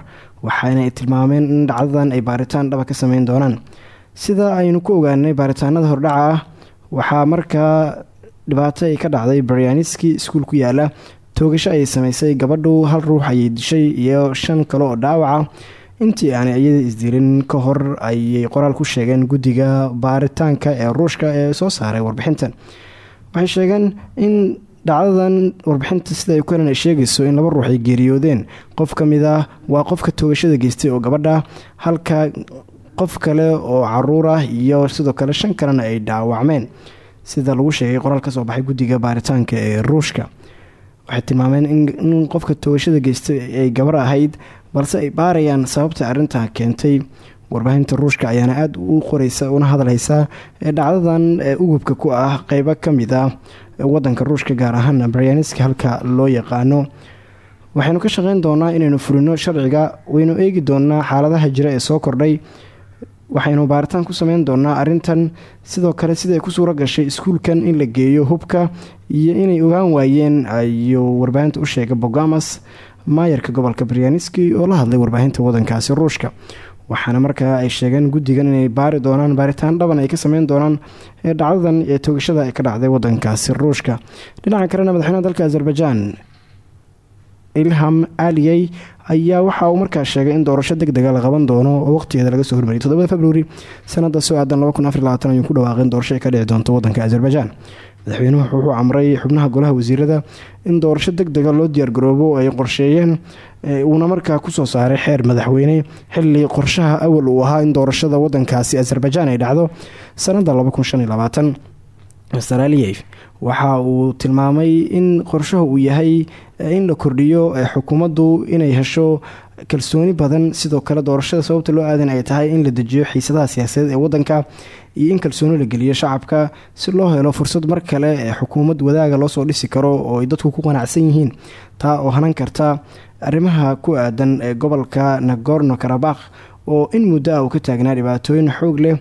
waxaana tilmaameen in dhacdadan ay baaritaan dhaba ka sameyn doonaan. Sida aynu ku ogaanay baaritaanada hordhaca ah waxaa markaa dhibaato ay ka dhacday baryaniski iskuul ku yaalla. Toogasho ayay sameysay gabadhu hal ruux ayay dishay iyo shan kale oo dhaawaca. Intii aanay iyada isdilin ka hor ayay qoraal ku sheegeen guddiga baaritaanka ee ruushka ee soo saaray warbixintan. Waxay sheegeen in dhacdadan warbixinta sida helan ay sheegayso in laba ruux ay geeriyoodeen. Qof ka mid ah waa qofka toogashada geystay oo gabadha halka qof kale oo carruur ah iyo sidoo kale shan kalena ay dhaawacmeen. Sida lagu sheegay qoraal ka soo baxay guddiga baaritaanka ee ruushka. Waxay tilmaameen in qofka toogashada geystay ay gabar ahayd balse ay baarayaan sababta arrintan keentay. Warbaahinta ruushka ayaana aada u qoreysa una hadalhaysaa ee dhacdadan ee ugubka ku ah qeybo ka mid ah wadanka ruushka gaar ahaana baryaniska halka loo yaqaano. Waxaynu ka shaqeyn doonaa inaynu fulino sharciga waynu eegi doonaa xaaladaha jira ee soo kordhay. Waxaynu baaritaan ku sameyn doonaa arintan sidoo kale siday ku suuro gashay iskuulkan in la geeyo hubka iyo inay ogaan waayeen ayuu warbaahinta u sheegay bogamas maayarka gobolka baryaniski oo la hadlay warbaahinta wadankaasi ruushka waxaana markaa ay sheegeen guddigan inay baari doonaan baaritaan dhaban ay ka sameyn doonaan ee dhacdadan ee toogashada ay ka dhacday wadankaasi ruushka. Dhinaca kalena madaxweynaha dalka azerbaijan ilham aliyey ayaa waxa uu markaas sheegay in doorasho deg dega la qaban doono oo waqtigeeda laga soo hormariyay todobada februari sanada soo aadan ayuu ku dhawaaqeen doorasho ay ka dhici doonto wadanka azerbaijan madaxweynuhu wuxuu amray xubnaha golaha wasiirada in doorasho deg dega loo diyaargaroobo ay qorsheeyeen uuna markaa ku soo saaray xeer madaxweyne. Xili qorshaha awal uu ahaa in doorashada wadankaasi azerbaijan ay dhacdo sanada master aliyef waxa uu tilmaamay in qorshaha uu yahay in la kordhiyo xukuumaddu inay hesho kalsooni badan. Sidoo kale doorashada sababta loo aadan ay tahay in la dejiyo xiisadaha siyaasadeed ee wadanka iyo in kalsooni la geliyo shacabka si loo helo fursad mar kale ee xukuumad wadaaga loosoo dhisi karo oo ay dadku ku qanacsan yihiin. Taa oo hanan karta arrimaha ku aadan ee gobolka nagorno karabakh oo in muddo ah uu ka taagnaa dhibaatooyin xoog leh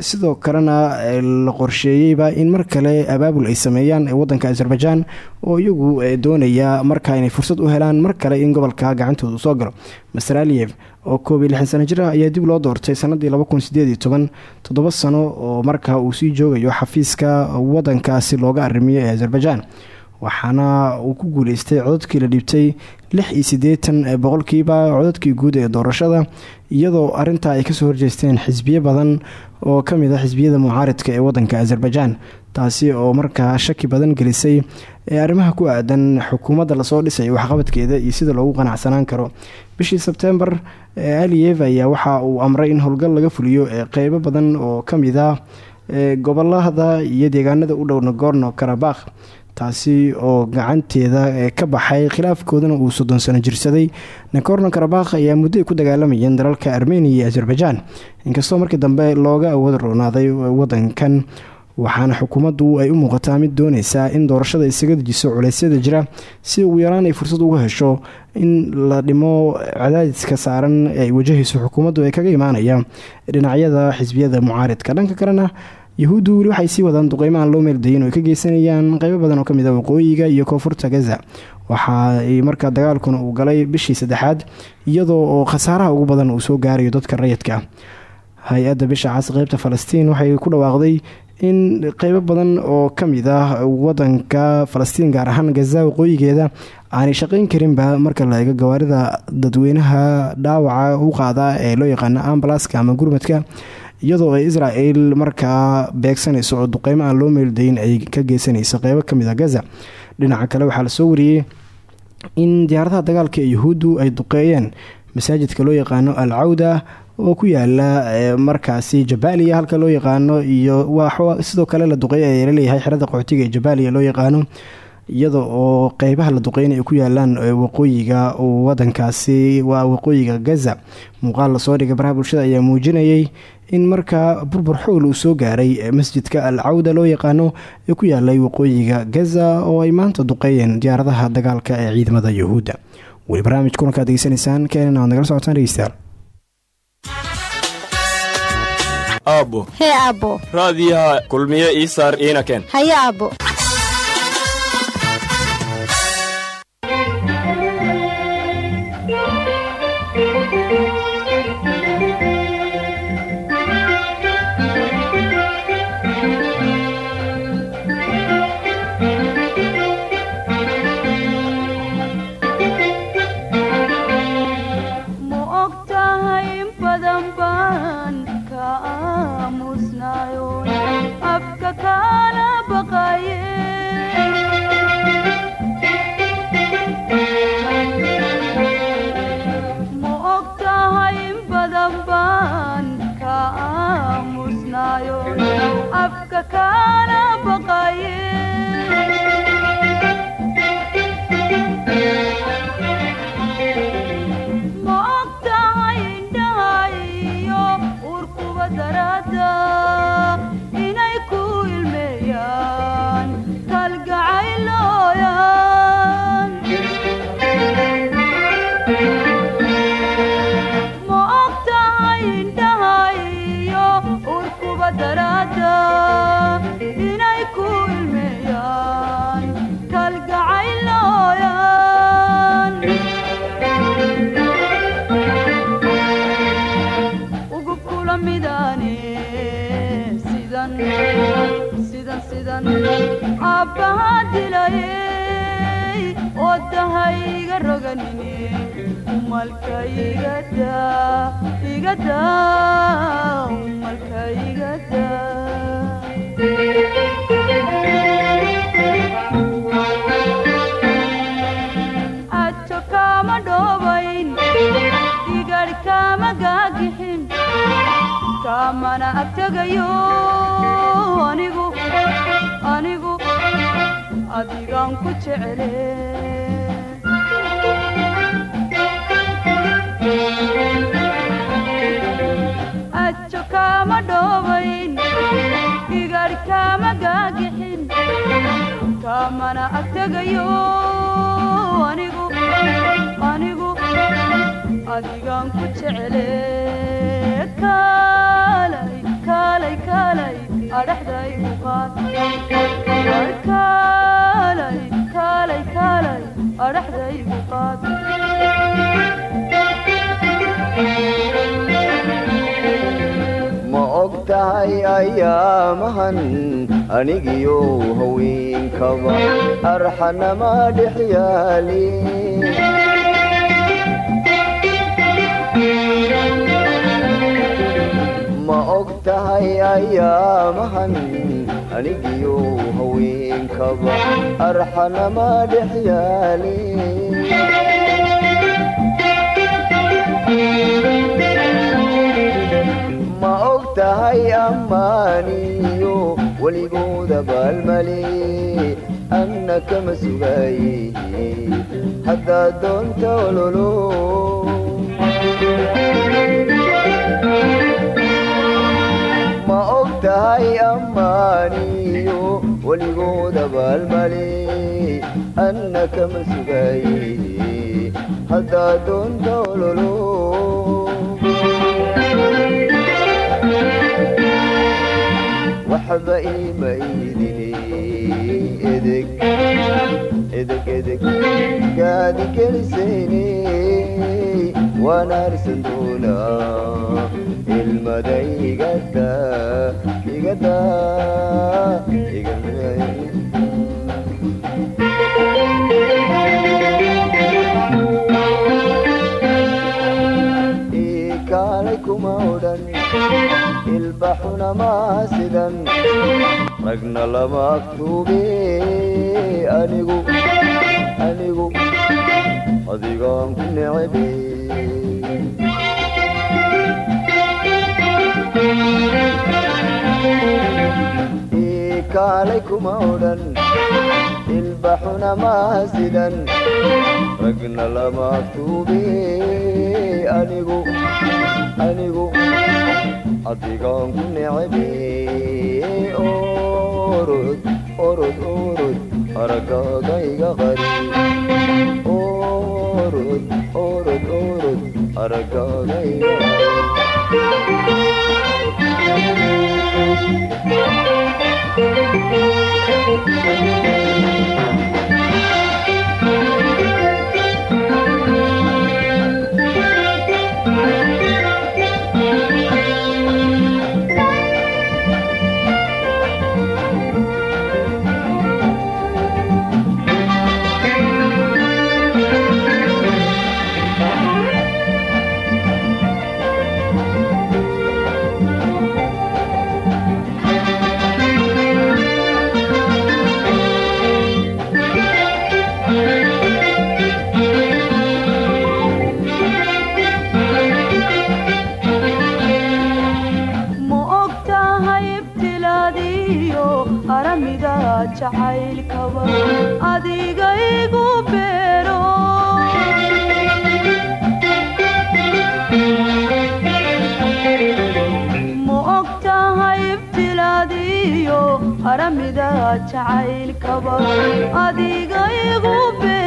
sidoo kalena la qorsheeyeyba in mar kale abaabul ay sameeyaan wadanka azerbaijan oo iyagu doonaya markaa inay fursad u helaan mar kale in gobolka gacantooda soo galo. Master aliyef oo koob iyo lixan sano jir ayaa dib loo doortay sanadii toddoba sano oo markaa uu sii joogayo xafiiska wadankaasi looga arrimiyo ee azerbaijan. Waxaana uu ku guuleystay codadkii la dhiibtay lix iyo siddeetan boqolkiiba codadkii guud ee doorashada iyadoo arintaa ay ka soo horjeesteen xisbiyo badan oo ka mid a xisbiyada mucaaridka ee wadanka azerbaijan taasi oo markaa shaki badan gelisay ee arrimaha ku aadan xukuumadda la soo dhisay waxqabadkeeda iyo sida loogu qanacsanaan karo. Bishii sebtembar aliyev ayaa waxa uu amray in howlgal laga fuliyo ee qeybo badan oo ka mid ah gobollada iyo deegaanada u dhow nagorno karabakh taasi oo gacanteeda ka baxay khilaafkoodana uu soddon sano jirsaday. Nagorno karabakh ayaa muddo ay ku dagaalamayeen dalalka armeniya iyo azerbaijan. Inkastoo markii dambe looga awood roonaaday wadankan waxaana xukuumaddu ay u muuqataa mid dooneysa in doorashada isaga dejiso culeysyada jira si ugu yaraan ay fursad uga hesho in la dhimo cadaadiska saaran ay wajahayso xukuumaddu ee kaga imaanaya dhinacyada xisbiyada mucaaridka dhanka kalena yahuuddu weli waxay sii wadaan duqeymo aan loo meeldayin oo ay ka geysanayaan. Qeybo badan oo ka mid a waqooyiga iyo koonfurta gaza. Waxa ay markaa dagaalkuna uu galay bishii saddexaad iyadoo oo khasaaraha ugu badan uu soo gaarayo dadka rayidka. Hay'adda bisha cas qeybta falastiin waxay ku dhawaaqday in qeybo badan oo ka mid ah wadanka falastiin gaar ahaan gaza waqooyigeeda aanay shaqeyn karinba marka la eego gawaarida dadweynaha dhaawaca u qaada ee loo yaqaano ambalaska ama gurmadka iyadoo ay israel markaa beegsanayso oo duqeymo aan loo meeldayin ay ka geysanayso qeybo ka mid a gaza. Dhinaca kale waxaa la soo wariyey in diyaaradaha dagaalka ee yuhuuddu ay duqeeyeen masaajidka loo yaqaano al cawda oo ku yaalla markaasi jabaaliya halka loo yaqaano iyo sidoo kale la duqeey ayaa la leeyahay xerada qaxootiga ee jabaaliya loo yaqaano iyada oo qeybaha la duqeynay ay ku yaalaan waqooyiga wadankaasi waa waqooyiga gaza. Muuqaal la soo dhigay baraha bulshada ayaa muujinayay in markaa burbur xoogl uu soo gaaray masjidka al cawda loo yaqaano ee ku yaalay waqooyiga gaza oo ay maanta duqeeyeen diyaaradaha dagaalka ee ciidamada yuhuudda. Weli barnaamij kulankaad degeysanaysaan keenan aad nagala socotaan dhegeystayaal. Aabbo. Hee aabbo. Raadiyaha kulmiye ii saar iina keen haye aabbaha dilayay oodahayga roganini ajo kaama dhoobayn igadh kaama gaagixin kaamana agtagayo adigaan ku jecele ajo kama dhobayn igadh kama gaagixin kamana agtegayo anigu anigu adigaan ku jecele kaalay kaalay kaalay adhaxdaygu qaad kaalay adhaxdaygu qaad ma og tahay ayaamahan anigiyo haweenkaba arxanama dhex yaali ma og tahay ayaamahan anigiyo haweenkaba arxanama dhex yaali ma og tahay ammaaniyo weligooda baalmale anna kama sugaye haddaad doonta ololo tahay ammaaniyo weligooda anna kama sugaye haddaad doonta ololo waxba iima iidine edeg edeg edeg gaadi gelisayne waan doonaa ilbaxuna maa adigaan ku necebe kaalay kuma odhan ilbaxuna maa sidan ragna lama agtuube anigu anigu adigaan ku necebe orod orod orod aragaaga iga qari orod orod orod aragaaga iga ma aramiga jacaylkaba adiga igu beero ma og tahay ibtilaadiyo aramida jacaylkaba adiga igu beero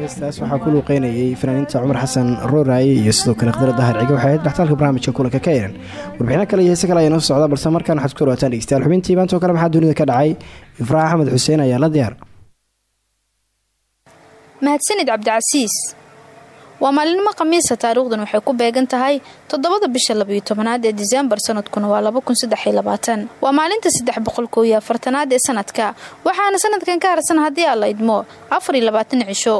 heestaas waxaa ku luuqeynayay fanaaniinta cumar xasan rooraaye iyo sidoo kale khadra dahar ciga waxay ahayd dhaxtaalka barnaamijka kulanka ka eran warbixino kale iyo heese kale ayaa noo socda balse markaan waxaad ku dhawaataan dhegeystayaal. Xubintii maanta kale maxaa dunida ka dhacay? Ifraax axmed xuseen ayaa la diyaar. Mahadsanid cabdicasiis waa maalinimo khamiisa taariikhdan waxay ku beegan tahay toddobada bisha labayo tobanaad ee diseembar sanadkuna waa waa maalinta saddex boqol koow iyo afartanaad ee sanadka waxaana sanadkan ka harsan haddii aan la idmo afar iyo labaatan cisho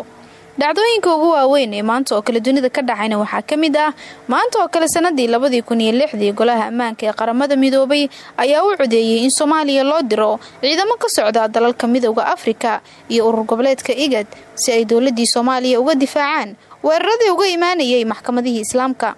dhacdooyinka ugu waaweyn ee maanta oo kale dunida ka dhacayna waxaa ka mid ah maanta oo kale sanadii labadii kun iyo lixdii golaha ammaanka ee qaramada midoobay ayaa u codeeyey in soomaaliya loo diro ciidamo ka socda dalalka midooda afrika iyo urur goboleedka igad si ay dowladii soomaaliya uga difaacaan. Weeraradii uga imaanayay maxkamadihii islaamka.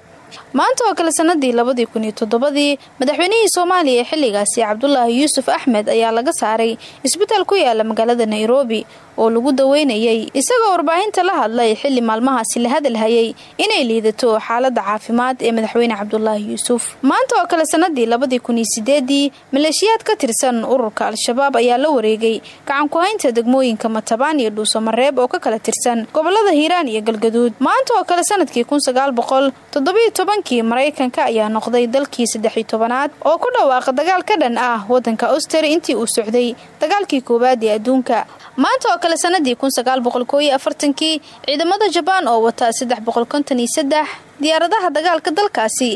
Maanta oo kale sanadii labadii kun iyo toddobadii madaxweynihii soomaaliya ee xilligaasi cabdulaahi yuusuf axmed ayaa laga saaray isbitaal ku yaalla magaalada nairobi oo lagu daweynayay isagoo warbaahinta la hadlay xilli maalmahaasi la hadalhayay inay liidato xaalada caafimaad ee madaxweyne cabdulaahi yuusuf. Maanta oo kale sanadii labadii kun iyo sideedii maleeshiyaad ka tirsan ururka al-shabaab ayaa la wareegay gacanku-haynta degmooyinka matabaan iyo dhuuso mareeb oo ka kala tirsan gobollada hiiraan iyo galgaduud. Maanta oo kale sannadkii kun sagaal boqol toddobiyo tobankii maraykanka ayaa noqday dalkii saddexiyo tobanaad oo ku dhawaaqa dagaal ka dhan ah wadanka austari intii uu socday dagaalkii koowaad ee adduunka maanta oo kale sanadii kun sagaal boqol kooiyo afartankii ciidamada jabaan oo wata saddex boqol konton iyo saddex diyaaradaha dagaalka dalkaasi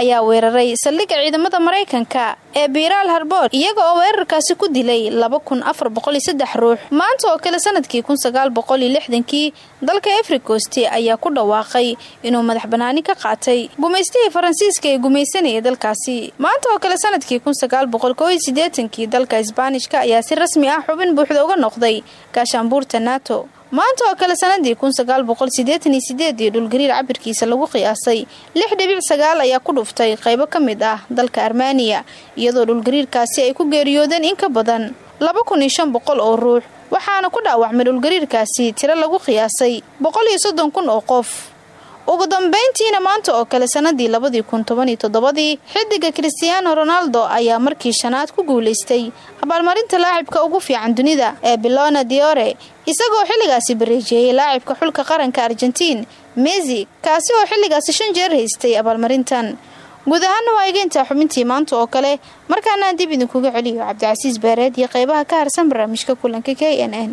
ayaa weeraray saldhigga ciidamada maraykanka ee biiraal harboor iyaga oo weerarkaasi ku dilay laba kun afar boqol iyo saddex ruux. Maanta oo kale sannadkii kun sagaal boqol lixdankii dalka africosti ayaa ku dhawaaqay inuu madax banaani ka qaatay gumaystihii faransiiska ee gumaysanaya dalkaasi. Maanta oo kale sannadkii kun sagaal boqol koo iyo siddeetankii dalka isbaanishka ayaa si rasmi ah xubin buuxda uga noqday gaashaanbuurta nato maanta oo kale sanadii iyo dhulgariir cabirkiisa lagu qiyaasay lix dhibic sagaal ayaa ku dhuftay qaybo ka mid ah dalka armeniya iyadoo dhulgariirkaasi ay ku geeriyoodeen in ka badan laba kun iyo shan boqol oo ruux waxaana ku dhaawacmay dhulgariirkaasi tiro lagu qiyaasay boqol iyo soddon kun oo qof. Ugu dambayntiina maanta oo kale sanadii labadii kun toban iyo toddobadii ronaldo ayaa markii shanaad ku guulaystay abaalmarinta laacibka ugu fiican dunida ee bilona diore isagoo xilligaasi bareejeeyey laacibka xulka qaranka argentiin mesi kaasi oo xilligaasi shan jeer haystay abaalmarintan. Guud ahaana waa egeyntaa xubintii maanta oo kale markaanaan dib idinkuga celiyo cabdicasiis beereed iyo qeybaha ka harsan barnaamijka kulanka k n n.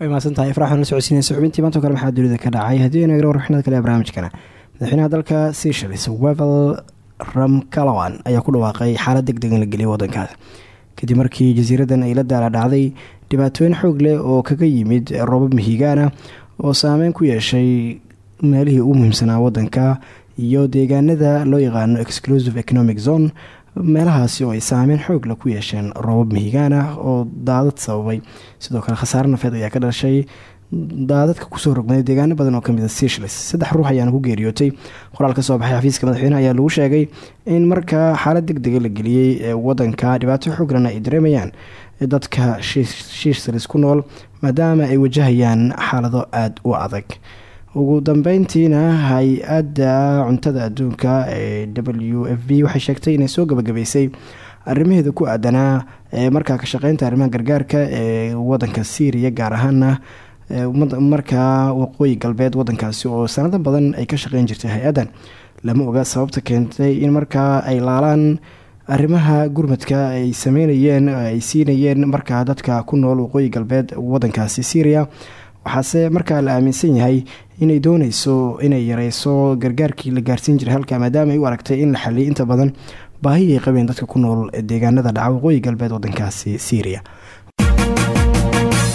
Way mahadsantahay socodsiinaysa xubintii maanta kale maxaa dunida ka dhacay? Haddii aynu eegno warbixinada kale barnaamijkana madaxweynaha dalka seychelles wevel ramcalawan ayaa ku dhawaaqay xaalad deg deg la geliyay waddankaas. Kadib markii jasiiradan ay la daala dhacday dhibaatooyin xoog leh oo kaga yimid roobab mihigaana oo saameyn ku yeeshay meelihii ugu muhiimsanaa waddanka iyo deegaanada loo yaqaano exclusive economic zone. Meelahaasi oo ay saameyn xoogla ku yeesheen roobab mihigaan ah oo daadad sababay. Sidoo kale khasaare nafeed ayaa ka dhashay daadadka ku soo rogmaday deegaano badan oo ka mid a seychelles. Saddex ruux ayaana ku geeriyootay. Qoraal soo baxay xafiiska madaxweyneha ayaa lagu sheegay in markaa xaalad deg dega la geliyey ee wadanka dhibaato xooglana ay dareemayaan dadka seychelles ku nool maadaama ay wajahayaan xaalado aada u adag. Ugu dambeyntiina hay'adda cuntada adduunka ee w f waxay sheegtay inay soo gabagabeysay arrimaheeda ku aadanaa ee markaa ka shaqeynta arrimaha gargaarka ee wadanka syriya gaar ahaana markaa waqooyi galbeed wadankaasi oo sanado badan ay ka shaqeyn jirtay hay'addan. Lama oga sababta keentay in markaa ay laalaan arrimaha gurmadka ay sameynayeen ay siinayeen markaa dadka ku nool waqooyi galbeed wadankaasi syriya waxaase markaa la aaminsan yahay inay dooneyso inay yareyso gargaarkii la gaarsiin jiray halka maadaama ay u aragtay in la xaliyay inta badan baahi ay qabeen dadka ku nool deegaanada dhaca waqooyi galbeed wadankaasi syriya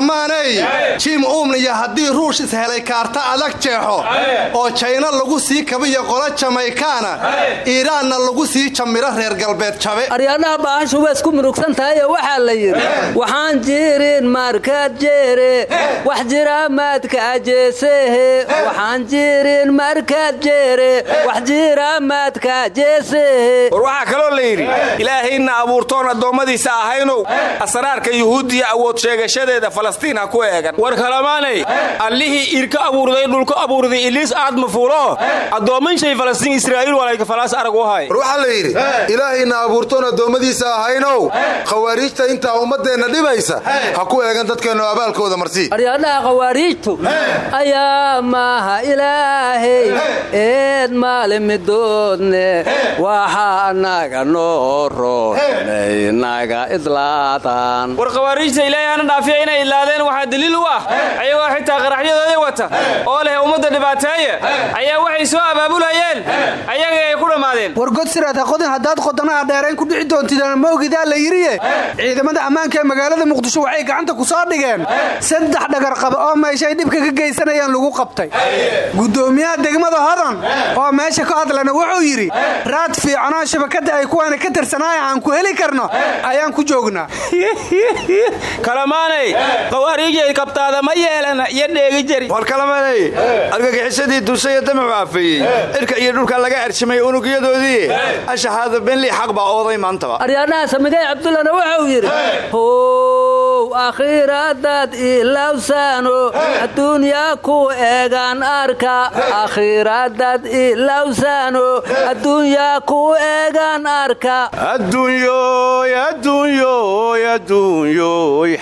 warka kalamaanay jim uumniya haddii ruush ishelay kaarta adag jeexo. Oo jayna lagu sii kabiyo qolo jamaykaana iiraanna lagu sii jamiro reer galbeed jabe. Aryaadhaha baahashu way isku murugsan tahay oo waxaa la yidhi waxaan jirin markaad jeere wax jira maadka jeesehe waxaan jirin markaad jeere wax jira maadka jeesehe war waxaa kaloo la yidhi ilaahayna abuurtoon addoommadiisa ahaynow asraarka yuhuudiya awood sheegashadeeda falastiin ha ku eegan. War kalamaanay. Allihii irka abuurday dhulka abuurday iliis aad mafuulo addoomman shay falastiin israa'iil walayka falaas arag u hay war waxaa la yidhi ilaahayna abuurtoon addoommadiisa ahaynow. Khawaariijta intaa ummaddeenna dhibaysa ha ku eegan dadkeennu abaalkooda marsii aryaadhaha khawaariijtu ayaa maaha ilaahay eed maalimidoodne waxaa annaga noo roonaynaga idlaadaan war khawaariijta ilaahay hana dhaafiya inay idlaadeen waxaa daliil u ah ayagoo xitaa qaraxyadoodii wata oo leh ummadda dhibaateeye ayaa waxay soo abaabulayeen ayaga ay ku dhammaadeen. War god siraad ha qodin haddaad qodanaha dheerayn ku dhici doontidana ma ogidaa la yidhiye. Ciidamada ammaanka ee magaalada muqdisho waxay gacanta ku soo dhigeen. Saddex dhagar qaba oo meeshay dhibka ka geysanayaan lagu qabtay. Gudoomiyaha degmada hodan oo meesha ka hadlana wuxuu yidhi raad fiicanoo shabakadda ay kuwaana ka tirsanaaya aan ku heli karno ayaan ku joognaa. Kalamaanay khawaariijay kabtaada ma yeelana iyo dheegi jari. War kalamaanay argagixisadii dulsaya damacu aafeeyey cirka iyo dhulka laga ershimay unugyadoodii ashahaada benlii xaq baa ooday maantaba aryaadhaha samigay cabdullana wuxuu yidhi how akhiiradaad ilawsaano adduunya ku eegaan arka. Akhiiradaad ilawsaano adduunya ku eegaan arka. Adduunyoy adduunyoy adduunyoy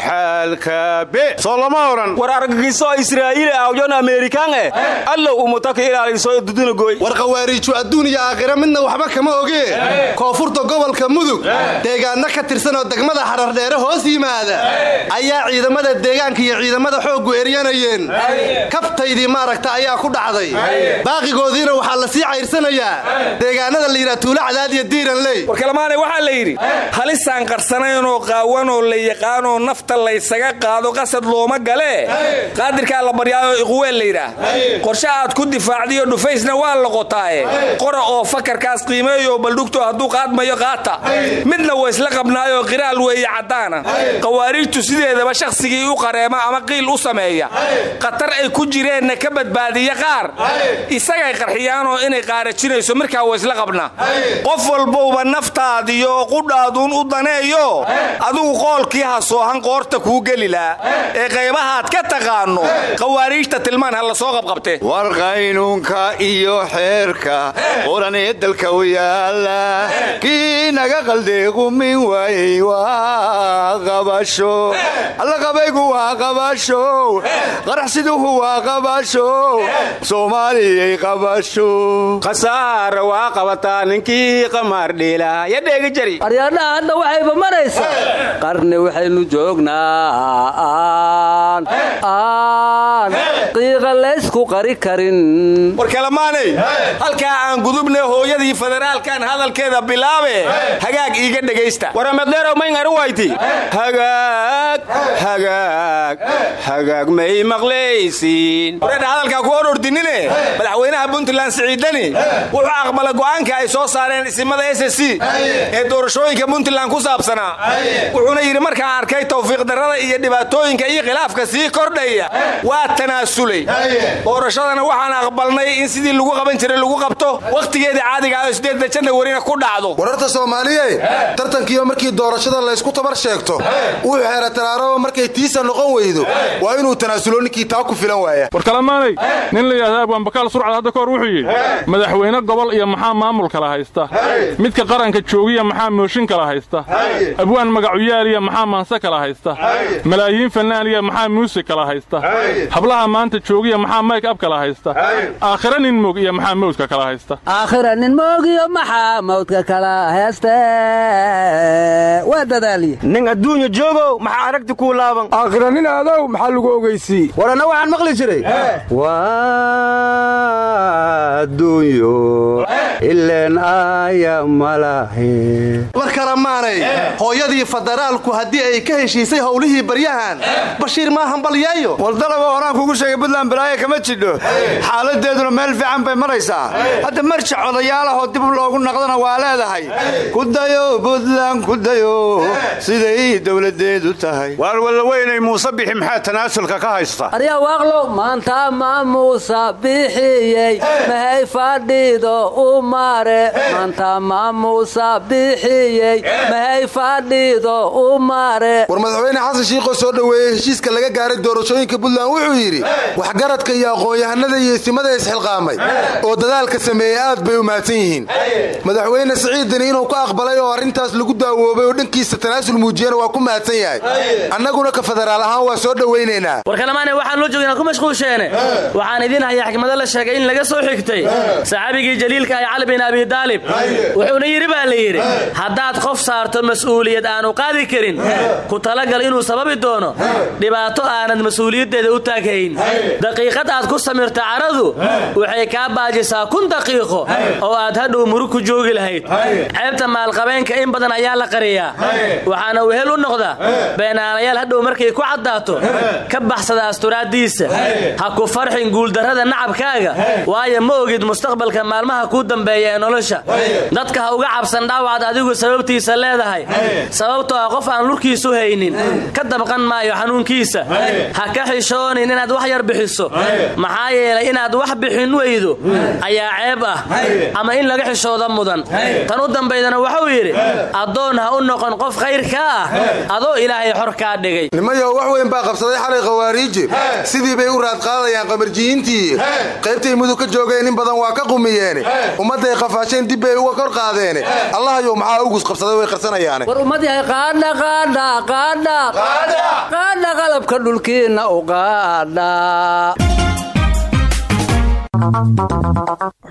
xaalkaabe soo lama war argagiso israa'iil awjon amerikaan eh? Allow umutaka ilaaliso duduna gooy. War khawaariiju adduun iyo aakhira midna waxba kama ogee koonfurta gobolka mudug deegaanno ka tirsanoo degmada xarardheere hoos yimaada. Ayaa ciidamada deegaanka iyo ciidamada xooggu eryanayeen. Kabtaydii maaragta ayaa ku dhacday. Baaqigoodiina waxaa la sii cayrsanayaa. Deegaanada la yidhaha tuulo cadaad iyo diiranley war kalamaanay waxaa la yidhi halisaan qarsanaynoo qaawanoo la yaqaanoo nafta laysaga qaado qasad looma galee qaadirkaa la baryaayoo iquweel la yidhaah. Qorshe aad ku difaacdiyo dhufaysna waa loqotaaye qora oo fakarkaas qiimeeyo baldhugto hadduu qaadmayo qaata. Midna waa isla qabnaayoo qiraal weeye caddaana. Khawaariijtu sideedaba shakhsigii u qareema ama qiil u sameeya. Khatar ay ku jireenna ka badbaadiya qaar. Isagay qarxiyaanoo inay qaarajinayso markaa waa isla qabnaa. Qof walbowba naftaadiyo qudhaaduun u daneeyo. Adigu qoolkii ha soohan qoorta kuu geli laa ee qaybahaad ka taqaanno khawaariijta tilmaan ha la soo qabqabte. War qaynuunka iyo xeerka qoranee dalka u yaalla kii naga qaldeequmin waayey waa qabasho. Alla qabaygu waa qabasho. Qaraxsiduhu waa qabasho. Soomaaliyay qabasho. Khasaara waa qabataa ninkii qamaar dhiila ya dheegi jari. Aryaadhaha hadda waxayba maraysaa. Qarni waxaynu joognaa qiiqa laysku qari karin. War kalamaanay halkaa aan gudubne hooyadii federaalkan hadalkeeda bilaabe. Hagaag iiga dhegaysta. Waramadheerow mayngarin wayti hagaag hagaag hagaag may maqlaysiin. Wareedha hadalkaa ku orordinine madaxweynaha puntland siciidani. Wuxuu aqbala go'aanka ay soo saareen isimada s c ee doorashooyinka puntland ku saabsanaa. Wuxuuna yidhi markaan arkay tawfiiq darrada iyo dhibaatooyinka iyo khilaafka sii kordhaya. Waa tanaasulay doorashadana waxaan aqbalnay in sidii lagu qaban jiray lagu qabto wakhtigeedii caadiga ah oo sideedda janwarina ku dhacdo. Wararta soomaaliye tartankiiba markii doorashada laysku tabar sheegto wuxuu xeera taraaraba markay tiisa noqon weydo. Waa inuu tanaasulo ninkii taa ku filan waaya. War kalamaanay nin la yidhahda abwaanbakaal surcad hadda kahor wuxuu yidhi madaxweyne gobol iyo maxaa maamul kala haysta? Midka qaranka joogiya maxaa mooshin kala haysta? Abwaan magacuyaaliya maxaa maanse kala haysta malaayiin fanaaniya maxaa muusig kala haysta? Hablaha maanta joogiya maxaa mayk ab kala haysta? Aakhira nin moog iyo maxaa mawdka kala haysta? Aakhira nin moogiyo maxaa mawdka kala heeste waa dadaaliye nin adduunya joogow maxaa aragti kuu laaban? Aakhira nin aadow maxaa lagu ogeysii waranna waxaan maqli jiray. Adduunyo. Ileen aaya malahe war kalamaanay hooyadii federaalku haddii ay ka heshiisay howlihii baryahan bashiir maahan balyeeyo wardalaba horaan kugu sheegay buntland balaayo kama jidho. Xaaladeeduna meel fiican bay maraysaa. Hadda marjac odayaalahoo dib loogu naqdana waa leedahay. Kudayo buntland kudayo siday dowladeedu tahay. Waar wallaweynay muuse bixi maxaa tanaasulka ka haysta? Arya waaqlow maanta maamuusa bixiyey. Mahay fadhido u mare maanta maamuusa bixiyey. Mahay fadhido u mare war madaxweyne xasan shiiqoo soo dhoweeyey heshiiska laga gaaray doorashooyinka puntland wuxuu yidhi waxgaradka iyo aqoon-yahanada iyo istimada isxilqaamay oo dadaalka sameeyey aad bay u mahadsan yihiin. Madaxweyne siciidani inuu ka aqbalay oo arrintaas lagu daawoobay oo dhankiisa tanaasul muujiyana waa ku mahadsan yahay. Annaguna ka federaal ahaan waa soo dhowaynaynaa warkalamaane waxaan loo joognaa ku mashquulsheene. Waxaan idiin hayaa xikmado la sheegay in laga soo xigtay saxaabigii jaliilka ah cali bin abi daalib wuxuuna yidhi baa la yidhi haddaad qof saarto mas'uuliyad aanu qaadi karin ku talagal inuu sababi doono dhibaato aanad mas'uuliyaddeeda u taaghayn daqiiqad aad ku samirta caradu waxay kaa baajisaa kun daqiiqo oo aad hadhow murug ku joogi lahayd. Ceebta maalqabeenka in badan ayaa la qariyaa. Waxaana wehel u noqda beenaalayaal hadhow markay ku caddaato ka baxsada asturaaddiisa. Ha ku farxin guuldarrada nacabkaaga. Waayo ma ogid mustaqbalka maalmaha kuu dambeeya ee nolosha. Dadka ha uga cabsan dhaawacaad adigu sababtiisa leedahay. Sababtoo ah qof aan lurkiisu haynin. Ka dabqan maayo xanuunkiisa. Ha ka xishoonin inaad wax yar bixiso. Maxaa yeelay inaad wax bixin weydo ayaa ceeb ah. Ama in laga xishooda mudan. Tan u dambaydana wuxuu yidhi addoon ha u noqon qof khayrkaa ah. Adoo ilaahay xor kaa dhigay. Nimayo wax weyn baa qabsaday xalay khawaariiji sidii bay u raadqaadayaan qamarjiyiintii qaybtay mudug ka joogeen in badan waa ka qumiyeene ummadday qafaasheen dib bay uga kor qaadeene allahayow maxaa ugus qabsaday way qarsanayaane war ummad yahay qaadha qaadha qaadha qaadha qalabka dhulkiinna u qaadha.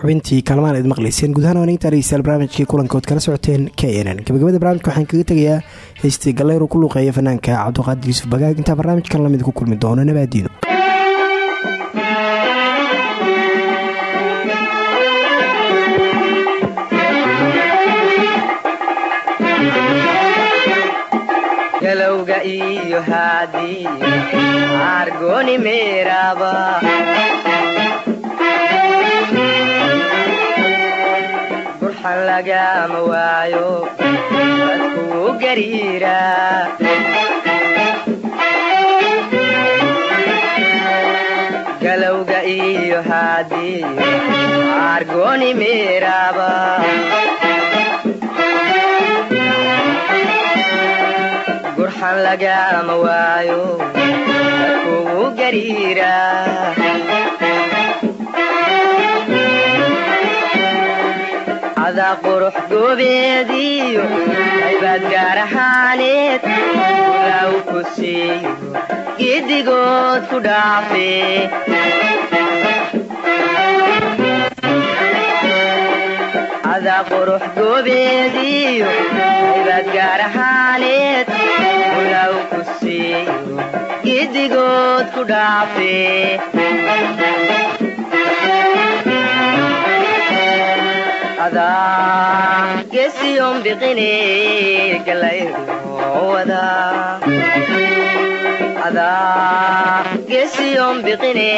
Xubintii kaalmaan aad maqlayseen gudahaan waan intaa dhegeystayaal barnaamijkii kulankood kala socoteen k n n. Gabagabada barnaamijka waxaan kaga tegayaa heystii galeyru ku luuqeeya fanaanka cabdiqaadir yuusuf bagaag. Intaa barnaamijkan la mid ku kulmi doono nabaadiino iyo haadiyo argoni meeraba lagama waayo dadkuu gariira galowga iyo haadiyo argoni meeraba gurxan lagama waayo dadkugu gariira qurux goobeediyo aybaad gaar ahaaneed ulaaw ku siiyo ku dhaafe adaa qurux goobeediyo aybaad gaar ahaaneed ulaaw ku siiyo giddigood ku dhaafe adaa gesiyon biqine biqine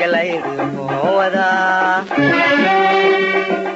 galayruwada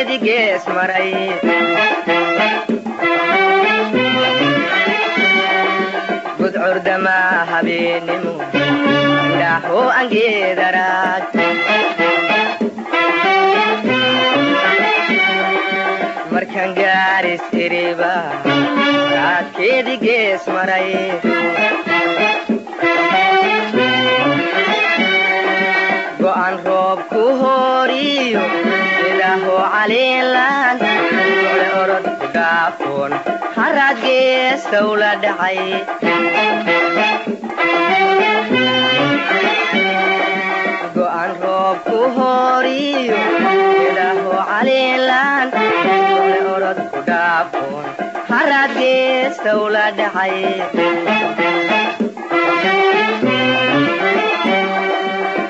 raadkeedi gees maray gudcurdama habeenimo indhaaxoo angeedaraag markan gaaris iriba raadkeedi gees maray go'an roob ku hooriyo ilaaho caliilan ole orod ku dhaafoon haraad geestow la dhacay go'an roob hooriyo ilaaho caliilan ole orod ku dhaafoon haraad geestow la dhacay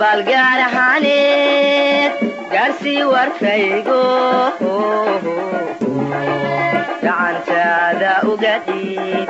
dhambaal gaar ahaaneed gaarsii warkaygo gacantaada uga dhiib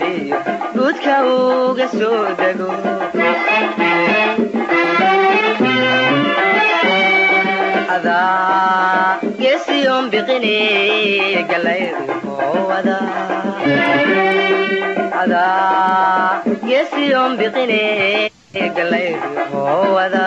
galkoodiyo guudka uga soo dego. Adaa geesiyoon biqine galayruhowada adaa geesiyoon biqine galayruhowada